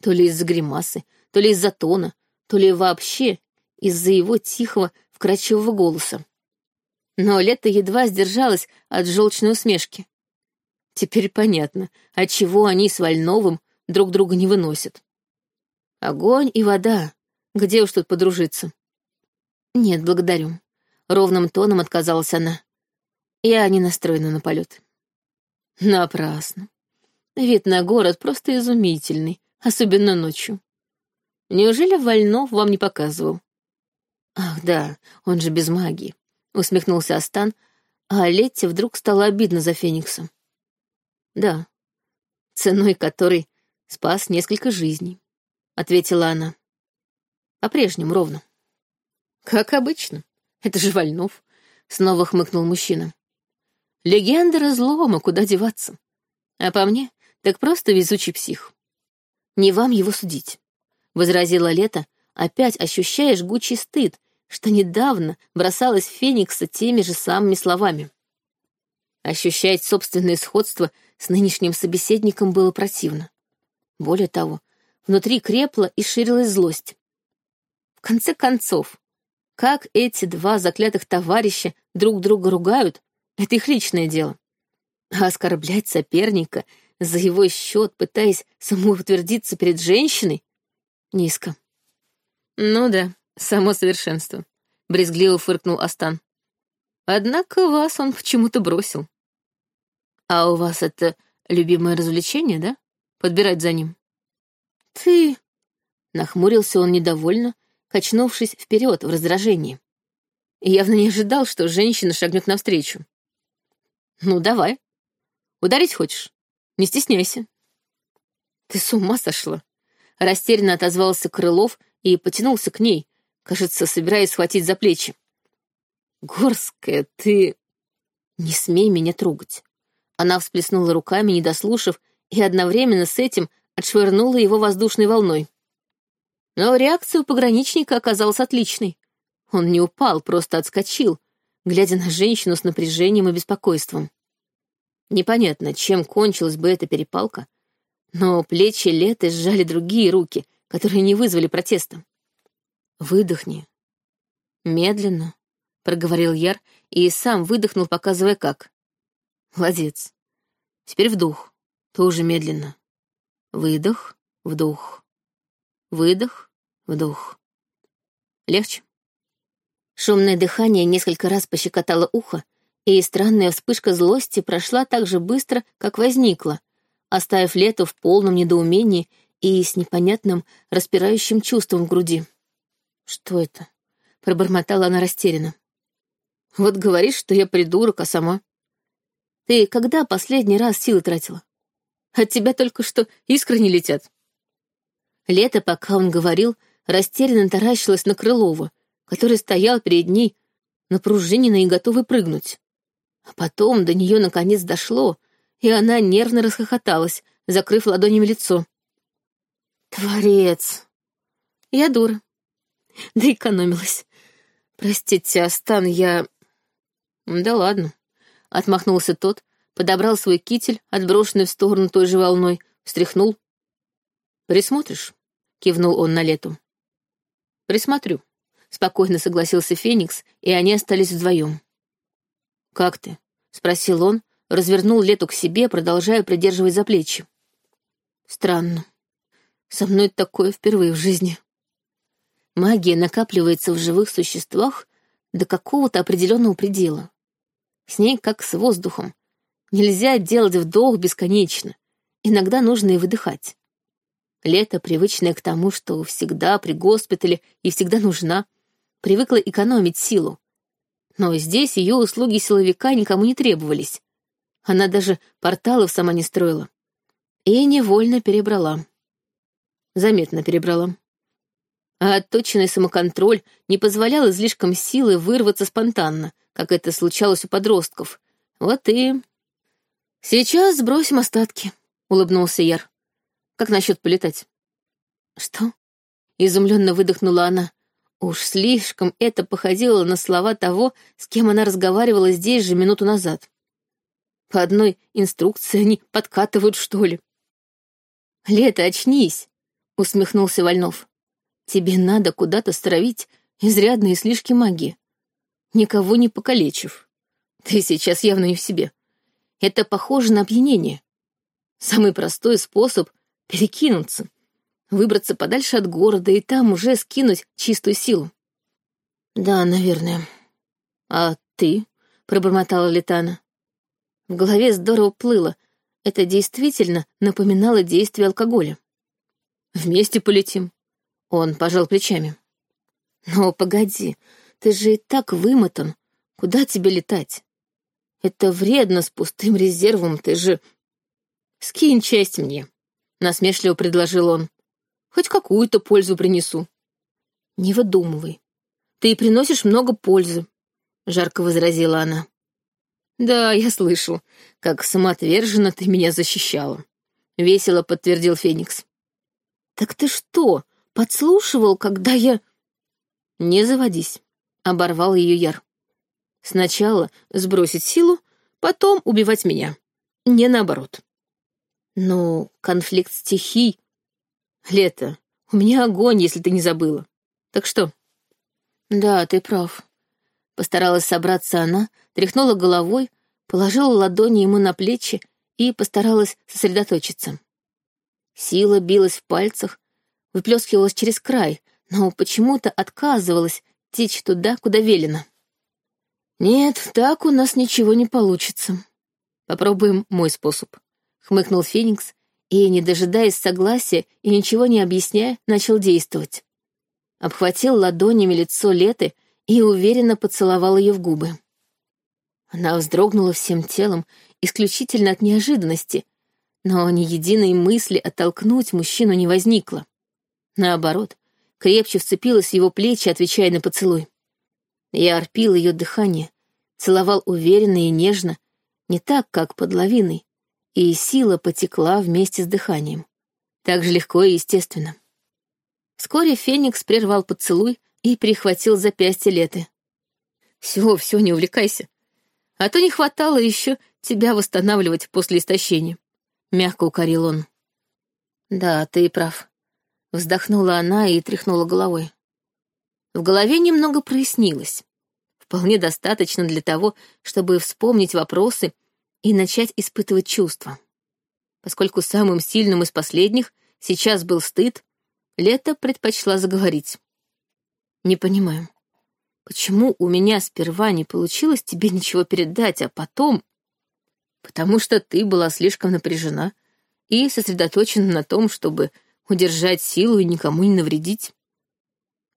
S1: То ли из-за гримасы, то ли из-за тона, то ли вообще из-за его тихого, вкрадчивого голоса. Но Лето едва сдержалась от желчной усмешки. Теперь понятно, отчего они с Вольновым друг друга не выносят. Огонь и вода. Где уж тут подружиться? Нет, благодарю. Ровным тоном отказалась она. Я не настроена на полет. Напрасно. Вид на город просто изумительный, особенно ночью. Неужели Вольнов вам не показывал? Ах, да, он же без магии, усмехнулся Астан, а Летте вдруг стало обидно за Феникса. Да, ценой которой спас несколько жизней, ответила она. О прежнем ровно. Как обычно. Это же Вольнов, снова хмыкнул мужчина. Легенда разлома, куда деваться. А по мне, так просто везучий псих. Не вам его судить, возразила Лето, опять ощущая жгучий стыд, что недавно бросалась в Феникса теми же самыми словами. Ощущать собственное сходство с нынешним собеседником было противно. Более того, внутри крепла и ширилась злость. В конце концов, как эти два заклятых товарища друг друга ругают, это их личное дело. А оскорблять соперника за его счет, пытаясь самоутвердиться перед женщиной, низко. Ну да, само совершенство, брезгливо фыркнул Астан. Однако вас он почему-то бросил. А у вас это любимое развлечение, да? Подбирать за ним. Ты... Нахмурился он недовольно, качнувшись вперед в раздражении. Явно не ожидал, что женщина шагнет навстречу. «Ну, давай. Ударить хочешь? Не стесняйся». «Ты с ума сошла?» Растерянно отозвался Крылов и потянулся к ней, кажется, собираясь схватить за плечи. «Горская, ты...» «Не смей меня трогать». Она всплеснула руками, не дослушав, и одновременно с этим отшвырнула его воздушной волной. Но реакция у пограничника оказалась отличной. Он не упал, просто отскочил, глядя на женщину с напряжением и беспокойством. Непонятно, чем кончилась бы эта перепалка, но плечи Леты сжали другие руки, которые не вызвали протеста. «Выдохни». «Медленно», — проговорил Яр и сам выдохнул, показывая как. «Молодец. Теперь вдох, тоже медленно. Выдох, вдох. Выдох, вдох. Легче?» Шумное дыхание несколько раз пощекотало ухо, и странная вспышка злости прошла так же быстро, как возникла, оставив Лету в полном недоумении и с непонятным распирающим чувством в груди. «Что это?» — пробормотала она растерянно. «Вот говоришь, что я придурок, а сама...» «Ты когда последний раз силы тратила? От тебя только что искры не летят». Лето, пока он говорил, растерянно таращилась на Крылова, который стоял перед ней, напружиненный и готовый прыгнуть. А потом до нее наконец дошло, и она нервно расхохоталась, закрыв ладонями лицо. «Творец! Я дура. Да экономилась. Простите, Астан, я...» «Да ладно», — отмахнулся тот, подобрал свой китель, отброшенный в сторону той же волной, встряхнул. «Присмотришь?» — кивнул он на лету. «Присмотрю», — спокойно согласился Феникс, и они остались вдвоем. «Как ты?» — спросил он, развернул Лету к себе, продолжая придерживать за плечи. «Странно. Со мной такое впервые в жизни. Магия накапливается в живых существах до какого-то определенного предела. С ней как с воздухом. Нельзя делать вдох бесконечно. Иногда нужно и выдыхать. Лето, привычное к тому, что всегда при госпитале и всегда нужна, привыкла экономить силу, но здесь ее услуги силовика никому не требовались. Она даже порталов сама не строила. И невольно перебрала. Заметно перебрала. А отточенный самоконтроль не позволял излишком силы вырваться спонтанно, как это случалось у подростков. Вот и... «Сейчас сбросим остатки», — улыбнулся Яр. «Как насчет полетать?» «Что?» — изумленно выдохнула она. Уж слишком это походило на слова того, с кем она разговаривала здесь же минуту назад. По одной инструкции они подкатывают, что ли. «Лето, очнись!» — усмехнулся Вольнов. «Тебе надо куда-то стравить изрядные слишки магии, никого не покалечив. Ты сейчас явно не в себе. Это похоже на опьянение. Самый простой способ — перекинуться — выбраться подальше от города и там уже скинуть чистую силу. Да, наверное. А ты? пробормотала Летана. В голове здорово плыло. Это действительно напоминало действие алкоголя. Вместе полетим. Он пожал плечами. Но погоди, ты же и так вымотан. Куда тебе летать? Это вредно с пустым резервом, ты же... Скинь часть мне, насмешливо предложил он. Хоть какую-то пользу принесу. Не выдумывай. Ты и приносишь много пользы, — жарко возразила она. Да, я слышал, как самоотверженно ты меня защищала. Весело подтвердил Феникс. Так ты что, подслушивал, когда я... Не заводись, — оборвал ее Яр. Сначала сбросить силу, потом убивать меня. Не наоборот. Но конфликт стихий Лето, у меня огонь, если ты не забыла. Так что? Да, ты прав. Постаралась собраться она, тряхнула головой, положила ладони ему на плечи и постаралась сосредоточиться. Сила билась в пальцах, выплескивалась через край, но почему-то отказывалась течь туда, куда велено. «Нет, так у нас ничего не получится. Попробуем мой способ», — хмыкнул Феникс и, не дожидаясь согласия и ничего не объясняя, начал действовать. обхватил ладонями лицо Леты и уверенно поцеловал ее в губы. Она вздрогнула всем телом исключительно от неожиданности, но ни единой мысли оттолкнуть мужчину не возникло. Наоборот, крепче вцепилась в его плечи, отвечая на поцелуй. Я орпил ее дыхание, целовал уверенно и нежно, не так, как под лавиной, и сила потекла вместе с дыханием. Так же легко и естественно. Вскоре Феникс прервал поцелуй и прихватил запястье Леты. «Все, все, не увлекайся. А то не хватало еще тебя восстанавливать после истощения», — мягко укорил он. «Да, ты прав», — вздохнула она и тряхнула головой. В голове немного прояснилось. Вполне достаточно для того, чтобы вспомнить вопросы и начать испытывать чувства. Поскольку самым сильным из последних сейчас был стыд, Лето предпочла заговорить. «Не понимаю, почему у меня сперва не получилось тебе ничего передать, а потом...» «Потому что ты была слишком напряжена и сосредоточена на том, чтобы удержать силу и никому не навредить.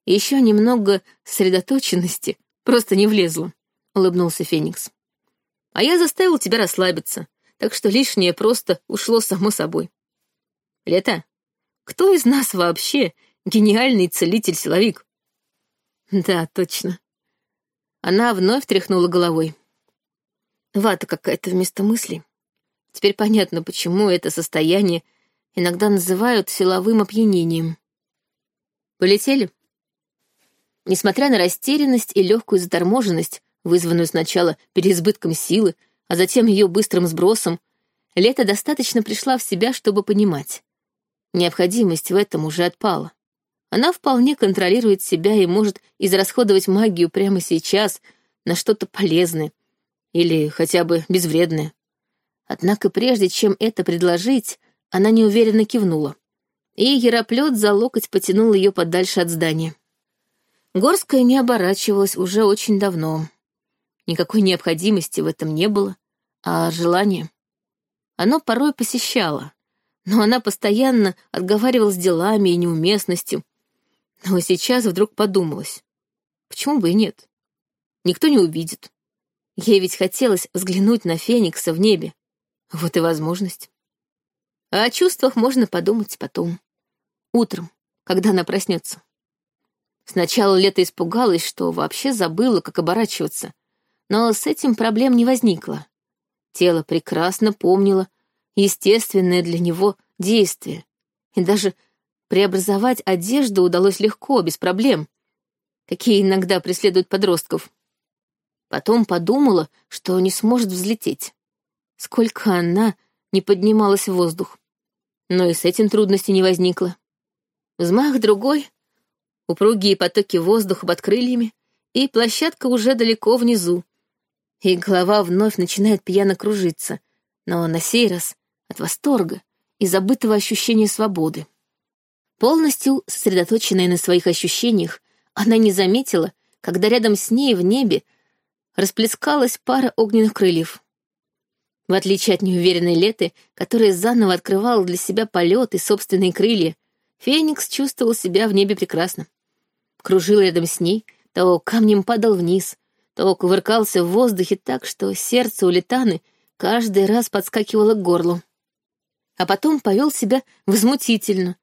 S1: Еще немного сосредоточенности просто не влезло», — улыбнулся Феникс. «А я заставил тебя расслабиться, так что лишнее просто ушло само собой. Лето, кто из нас вообще гениальный целитель-силовик? Да, точно. Она вновь тряхнула головой. Вата какая-то вместо мыслей. Теперь понятно, почему это состояние иногда называют силовым опьянением. Полетели? Несмотря на растерянность и легкую заторможенность, вызванную сначала переизбытком силы, а затем ее быстрым сбросом, Лето достаточно пришла в себя, чтобы понимать. Необходимость в этом уже отпала. Она вполне контролирует себя и может израсходовать магию прямо сейчас на что-то полезное или хотя бы безвредное. Однако прежде чем это предложить, она неуверенно кивнула. И Яроплет за локоть потянул ее подальше от здания. Горская не оборачивалась уже очень давно. Никакой необходимости в этом не было, а желание. Оно порой посещало, но она постоянно отговаривалась делами и неуместностью. Но сейчас вдруг подумалась, почему бы и нет? Никто не увидит. Ей ведь хотелось взглянуть на Феникса в небе. Вот и возможность. А о чувствах можно подумать потом. Утром, когда она проснется. Сначала Лето испугалась, что вообще забыла, как оборачиваться, но с этим проблем не возникло. Тело прекрасно помнило, естественное для него действие. И даже преобразовать одежду удалось легко, без проблем, какие иногда преследуют подростков. Потом подумала, что не сможет взлететь. Сколько она не поднималась в воздух. Но и с этим трудности не возникло. Взмах другой, упругие потоки воздуха под крыльями, и площадка уже далеко внизу. И голова вновь начинает пьяно кружиться, но на сей раз от восторга и забытого ощущения свободы. Полностью сосредоточенная на своих ощущениях, она не заметила, когда рядом с ней в небе расплескалась пара огненных крыльев. В отличие от неуверенной Леты, которая заново открывала для себя полет и собственные крылья, Феникс чувствовал себя в небе прекрасно. Кружил рядом с ней, то камнем падал вниз, то кувыркался в воздухе так, что сердце у Летаны каждый раз подскакивало к горлу а потом повел себя возмутительно,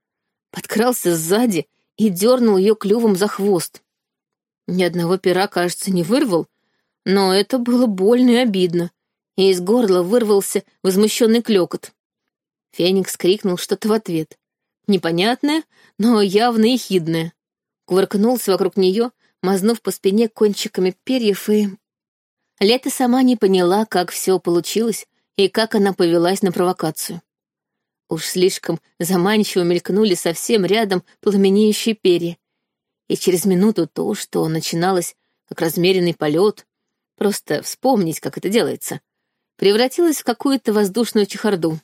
S1: подкрался сзади и дернул ее клювом за хвост. Ни одного пера, кажется, не вырвал, но это было больно и обидно, и из горла вырвался возмущенный клекот. Феникс крикнул что-то в ответ. Непонятное, но явно ехидное. Кувыркнулся вокруг нее, мазнув по спине кончиками перьев и... Лето сама не поняла, как все получилось и как она повелась на провокацию. Уж слишком заманчиво мелькнули совсем рядом пламенеющие перья. И через минуту то, что начиналось как размеренный полет, просто вспомнить, как это делается, превратилось в какую-то воздушную чехарду.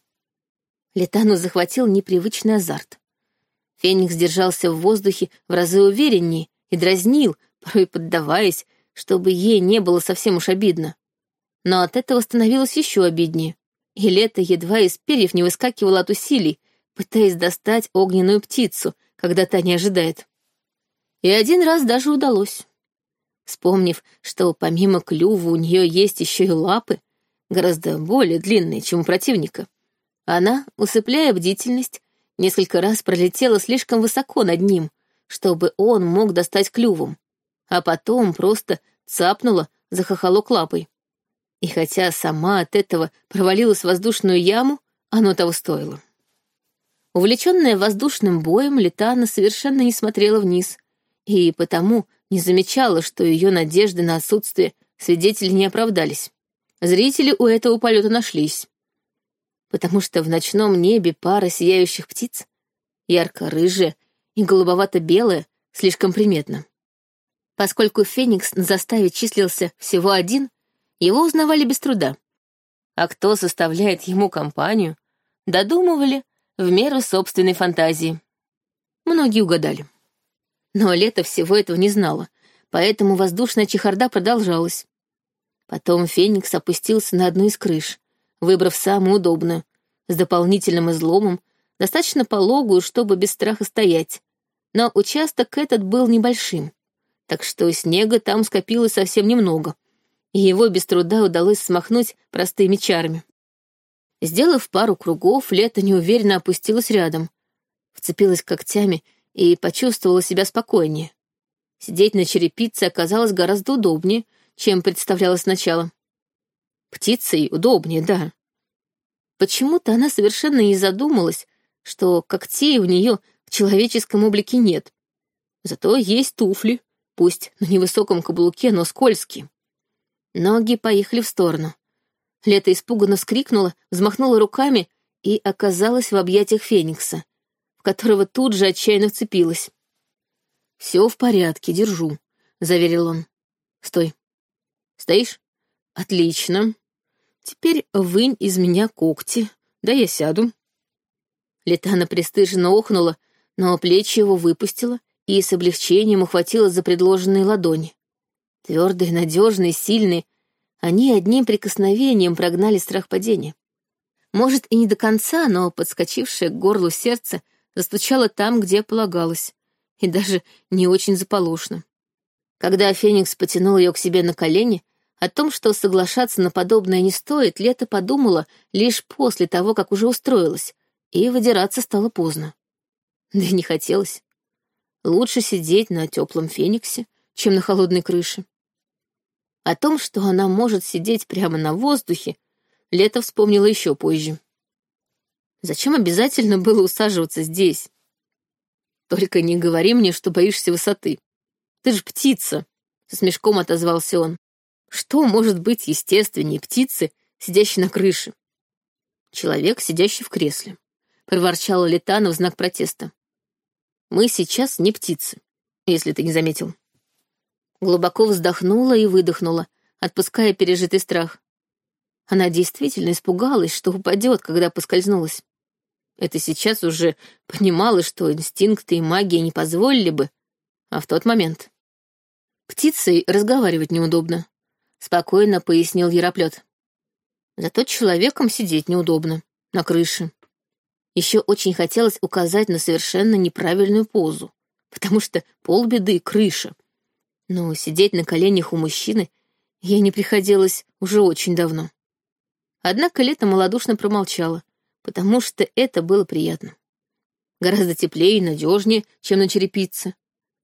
S1: Летану захватил непривычный азарт. Феникс держался в воздухе в разы увереннее и дразнил, порой поддаваясь, чтобы ей не было совсем уж обидно. Но от этого становилось еще обиднее и лето едва из перьев не выскакивало от усилий, пытаясь достать огненную птицу, когда та не ожидает. И один раз даже удалось. Вспомнив, что помимо клюва у нее есть еще и лапы, гораздо более длинные, чем у противника, она, усыпляя бдительность, несколько раз пролетела слишком высоко над ним, чтобы он мог достать клювом, а потом просто цапнула за хохолок лапой. И хотя сама от этого провалилась в воздушную яму, оно того стоило. Увлеченная воздушным боем, Летана совершенно не смотрела вниз, и потому не замечала, что ее надежды на отсутствие свидетелей не оправдались. Зрители у этого полета нашлись. Потому что в ночном небе пара сияющих птиц, ярко-рыжая и голубовато-белая, слишком приметна. Поскольку Феникс на заставе числился всего один, его узнавали без труда. А кто составляет ему компанию, додумывали в меру собственной фантазии. Многие угадали. Но Лето всего этого не знала, поэтому воздушная чехарда продолжалась. Потом Феникс опустился на одну из крыш, выбрав самую удобную, с дополнительным изломом, достаточно пологую, чтобы без страха стоять. Но участок этот был небольшим, так что снега там скопилось совсем немного, и его без труда удалось смахнуть простыми чарами. Сделав пару кругов, Лето неуверенно опустилась рядом, вцепилась когтями и почувствовала себя спокойнее. Сидеть на черепице оказалось гораздо удобнее, чем представлялось сначала. Птицей удобнее, да. Почему-то она совершенно не задумалась, что когтей у нее в человеческом облике нет. Зато есть туфли, пусть на невысоком каблуке, но скользкие. Ноги поехали в сторону. Лето испуганно вскрикнула, взмахнула руками и оказалась в объятиях Феникса — которого тут же отчаянно вцепилась. «Все в порядке, держу», — заверил он. «Стой. Стоишь? Отлично. Теперь вынь из меня когти, да я сяду». Летана пристыженно охнула, но плечи его выпустила и с облегчением ухватила за предложенные ладони. Твердые, надежные, сильные, они одним прикосновением прогнали страх падения. Может, и не до конца, но подскочившее к горлу сердце — застучала там, где полагалось, и даже не очень заполошно. Когда Феникс потянул ее к себе на колени, о том, что соглашаться на подобное не стоит, Лето подумала лишь после того, как уже устроилась, и выдираться стало поздно. Да и не хотелось. Лучше сидеть на теплом Фениксе, чем на холодной крыше. О том, что она может сидеть прямо на воздухе, Лето вспомнила еще позже. Зачем обязательно было усаживаться здесь? Только не говори мне, что боишься высоты. Ты же птица, — со смешком отозвался он. Что может быть естественнее птицы, сидящей на крыше? Человек, сидящий в кресле, — проворчала Летана в знак протеста. Мы сейчас не птицы, если ты не заметил. Глубоко вздохнула и выдохнула, отпуская пережитый страх. Она действительно испугалась, что упадет, когда поскользнулась. Это сейчас уже понимала, что инстинкты и магия не позволили бы, а в тот момент. Птицей разговаривать неудобно, спокойно пояснил Яроплет. Зато человеком сидеть неудобно, на крыше. Еще очень хотелось указать на совершенно неправильную позу, потому что полбеды — крыша. Но сидеть на коленях у мужчины ей не приходилось уже очень давно. Однако Лето малодушно промолчала, потому что это было приятно. Гораздо теплее и надежнее, чем на черепице.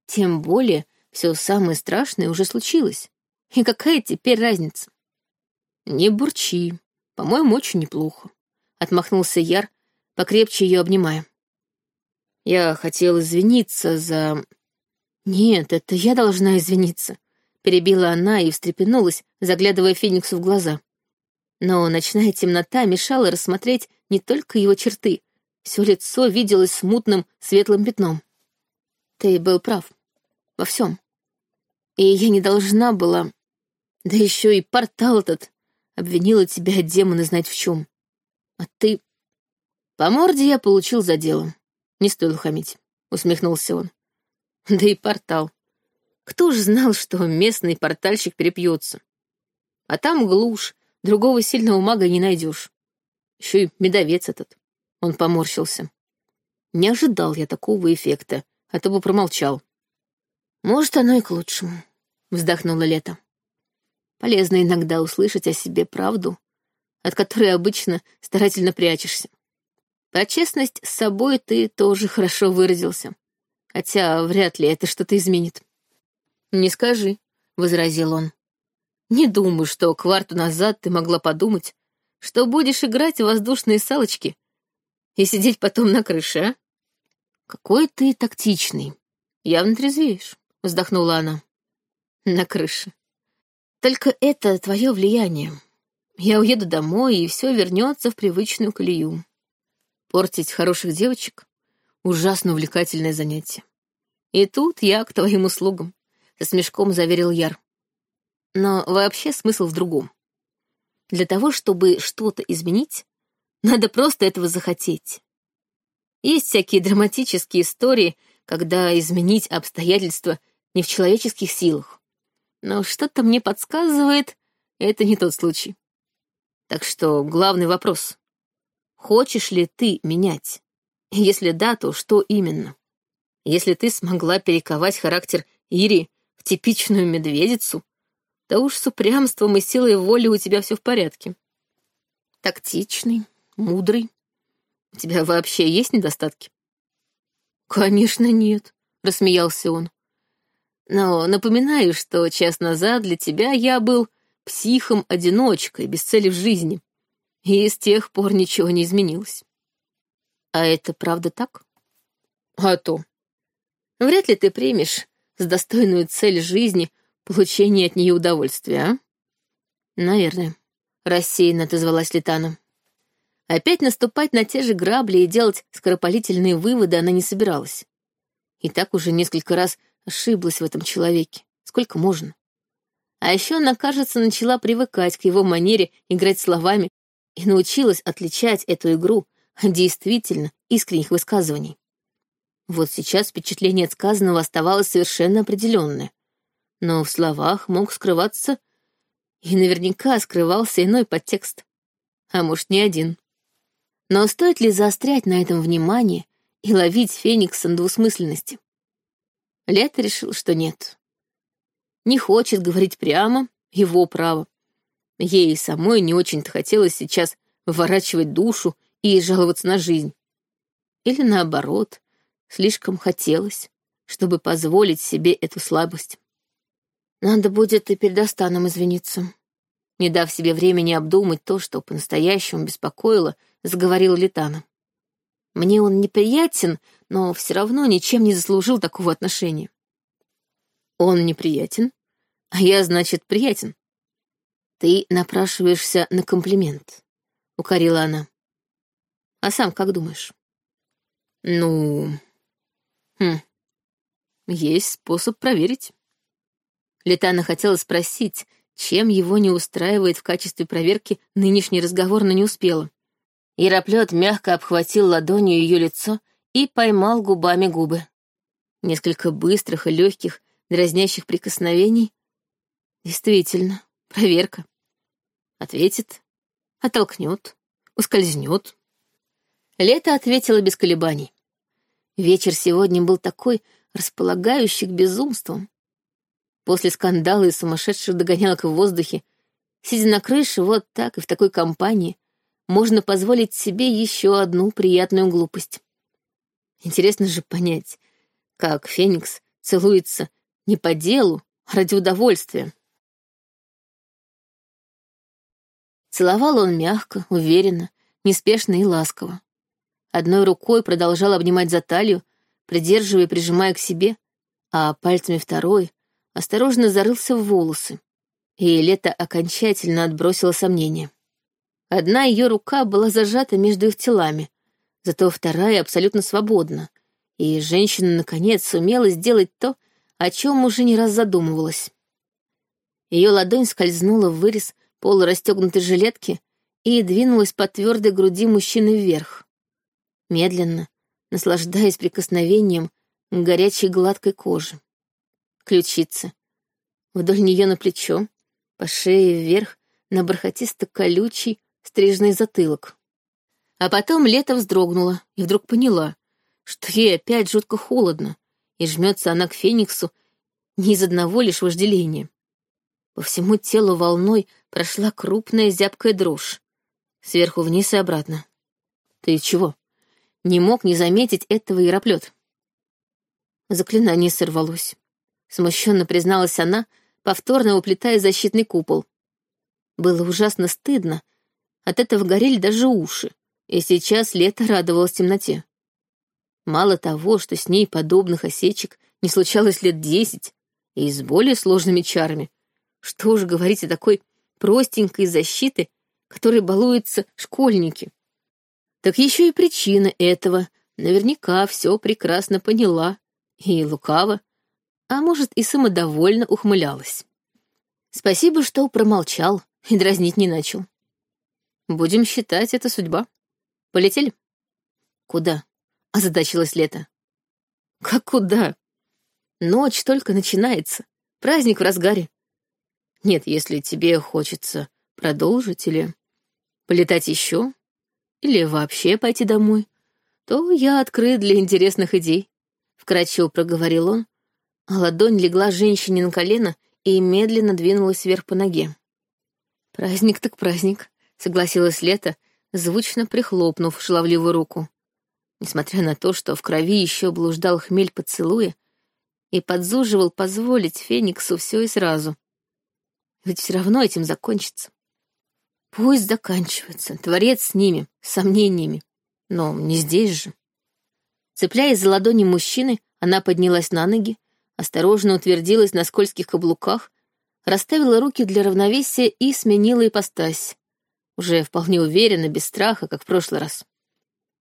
S1: Тем более, все самое страшное уже случилось. И какая теперь разница? Не бурчи. По-моему, очень неплохо. Отмахнулся Яр, покрепче ее обнимая. Я хотел извиниться за... Нет, это я должна извиниться. Перебила она и встрепенулась, заглядывая Фениксу в глаза. Но ночная темнота мешала рассмотреть не только его черты, все лицо виделось смутным светлым пятном. Ты был прав. Во всем. И я не должна была... Да еще и портал этот обвинила тебя, демоны, знать в чем. А ты... По морде я получил за дело. Не стоило хамить, усмехнулся он. Да и портал. Кто ж знал, что местный портальщик перепьется? А там глушь, Другого сильного мага не найдешь. Еще и медовец этот. Он поморщился. Не ожидал я такого эффекта, а то бы промолчал. Может, оно и к лучшему, вздохнула Лето. Полезно иногда услышать о себе правду, от которой обычно старательно прячешься. Про честность с собой ты тоже хорошо выразился, хотя вряд ли это что-то изменит. «Не скажи», — возразил он. «Не думаю, что кварту назад ты могла подумать, что будешь играть в воздушные салочки и сидеть потом на крыше, а? Какой ты тактичный. Явно трезвеешь, вздохнула она. На крыше. Только это твое влияние. Я уеду домой, и все вернется в привычную колею. Портить хороших девочек — ужасно увлекательное занятие. И тут я к твоим услугам, — со смешком заверил Яр. Но вообще смысл в другом. Для того, чтобы что-то изменить, надо просто этого захотеть. Есть всякие драматические истории, когда изменить обстоятельства не в человеческих силах. Но что-то мне подсказывает, это не тот случай. Так что главный вопрос. Хочешь ли ты менять? Если да, то что именно? Если ты смогла перековать характер Ири в типичную медведицу, да уж с упрямством и силой воли у тебя все в порядке. Тактичный, мудрый. У тебя вообще есть недостатки? Конечно, нет, рассмеялся он. Но напоминаю, что час назад для тебя я был психом-одиночкой, без цели в жизни. И с тех пор ничего не изменилось. А это правда так? А то. Вряд ли ты примешь с достойную цель жизни — получение от нее удовольствия, а? Наверное. Рассеянно отозвалась Летана. Опять наступать на те же грабли и делать скоропалительные выводы она не собиралась. И так уже несколько раз ошиблась в этом человеке. Сколько можно? А еще она, кажется, начала привыкать к его манере играть словами и научилась отличать эту игру от действительно искренних высказываний. Вот сейчас впечатление от сказанного оставалось совершенно определенное но в словах мог скрываться, и наверняка скрывался иной подтекст. А может, не один. Но стоит ли заострять на этом внимание и ловить Феникса на двусмысленности? Лето решил, что нет. Не хочет говорить прямо, его право. Ей самой не очень-то хотелось сейчас выворачивать душу и жаловаться на жизнь. Или наоборот, слишком хотелось, чтобы позволить себе эту слабость. Надо будет и перед Астаном извиниться. Не дав себе времени обдумать то, что по-настоящему беспокоило, заговорила Литана. Мне он неприятен, но все равно ничем не заслужил такого отношения. Он неприятен, а я, значит, приятен. Ты напрашиваешься на комплимент, — укорила она. А сам как думаешь? Ну... Хм... Есть способ проверить. Летана хотела спросить, чем его не устраивает в качестве проверки нынешний разговор, но не успела. Яроплет мягко обхватил ладонью ее лицо и поймал губами губы. Несколько быстрых и легких, дразнящих прикосновений. Действительно, проверка. Ответит, оттолкнет, ускользнет. Лето ответила без колебаний. Вечер сегодня был такой располагающий к безумствам. После скандала и сумасшедших догонялок в воздухе, сидя на крыше вот так и в такой компании, можно позволить себе еще одну приятную глупость. Интересно же понять, как Феникс целуется не по делу, а ради удовольствия. Целовал он мягко, уверенно, неспешно и ласково. Одной рукой продолжал обнимать за талию, придерживая и прижимая к себе, а пальцами второй осторожно зарылся в волосы, и Лето окончательно отбросила сомнения. Одна ее рука была зажата между их телами, зато вторая абсолютно свободна, и женщина, наконец, сумела сделать то, о чем уже не раз задумывалась. Ее ладонь скользнула в вырез полурастегнутой жилетки и двинулась по твердой груди мужчины вверх. Медленно, наслаждаясь прикосновением к горячей гладкой коже ключицы. Вдоль нее на плечо, по шее вверх, на бархатисто-колючий стрижный затылок. А потом лето вздрогнула и вдруг поняла, что ей опять жутко холодно, и жмется она к Фениксу не из одного лишь вожделения. По всему телу волной прошла крупная зябкая дрожь. Сверху вниз и обратно. Ты чего? Не мог не заметить этого яроплет. Заклинание сорвалось. Смущенно призналась она, повторно уплетая защитный купол. Было ужасно стыдно. От этого горели даже уши, и сейчас лето радовалось темноте. Мало того, что с ней подобных осечек не случалось лет десять, и с более сложными чарами, что уж говорить о такой простенькой защиты, которой балуются школьники. Так еще и причина этого наверняка все прекрасно поняла и лукаво, а может и самодовольно ухмылялась. Спасибо, что промолчал и дразнить не начал. Будем считать это судьба. Полетели? Куда? Озадачилась лето. Как куда? Ночь только начинается. Праздник в разгаре. Нет, если тебе хочется продолжить или полетать еще, или вообще пойти домой, то я открыт для интересных идей. Вкратчиво проговорил он, ладонь легла женщине на колено и медленно двинулась вверх по ноге. «Праздник так праздник», — согласилась Лето, звучно прихлопнув шаловливую руку. Несмотря на то, что в крови еще блуждал хмель поцелуя и подзуживал позволить Фениксу все и сразу. Ведь все равно этим закончится. Пусть заканчивается, творец с ними, с сомнениями, но не здесь же. Цепляясь за ладони мужчины, она поднялась на ноги, осторожно утвердилась на скользких каблуках, расставила руки для равновесия и сменила ипостась. Уже вполне уверенно, без страха, как в прошлый раз.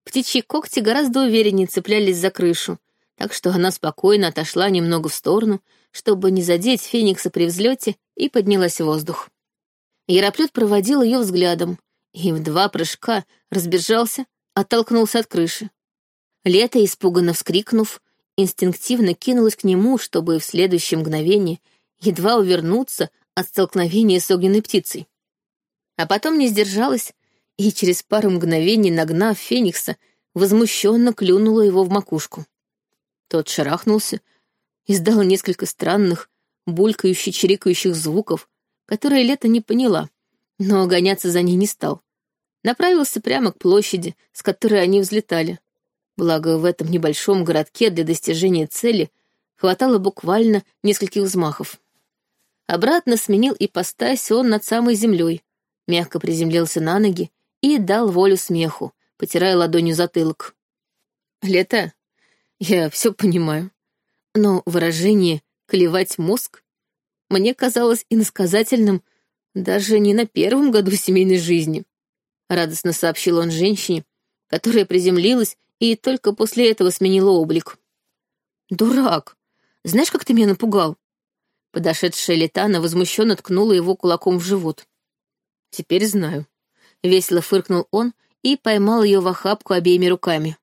S1: Птичьи когти гораздо увереннее цеплялись за крышу, так что она спокойно отошла немного в сторону, чтобы не задеть Феникса при взлете, и поднялась в воздух. Яроплет проводил ее взглядом и в два прыжка разбежался, оттолкнулся от крыши. Лето, испуганно вскрикнув, инстинктивно кинулась к нему, чтобы в следующее мгновение едва увернуться от столкновения с огненной птицей. А потом не сдержалась и через пару мгновений, нагнав Феникса, возмущенно клюнула его в макушку. Тот шарахнулся, издал несколько странных, булькающих-чирикающих звуков, которые Лето не поняла, но гоняться за ней не стал. Направился прямо к площади, с которой они взлетали. Благо, в этом небольшом городке для достижения цели хватало буквально нескольких взмахов. Обратно сменил ипостась он над самой землей, мягко приземлился на ноги и дал волю смеху, потирая ладонью затылок. «Лето, я все понимаю, но выражение «клевать мозг» мне казалось иносказательным даже не на первом году семейной жизни», — радостно сообщил он женщине, которая приземлилась и только после этого сменила облик. «Дурак! Знаешь, как ты меня напугал?» Подошедшая Летана возмущенно ткнула его кулаком в живот. «Теперь знаю». Весело фыркнул он и поймал ее в охапку обеими руками.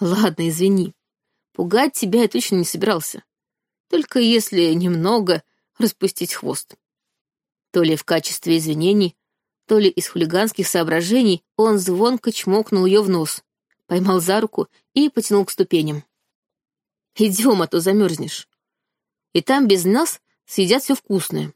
S1: «Ладно, извини. Пугать тебя я точно не собирался. Только если немного распустить хвост». То ли в качестве извинений, то ли из хулиганских соображений он звонко чмокнул ее в нос поймал за руку и потянул к ступеням. «Идем, а то замерзнешь. И там без нас съедят все вкусное.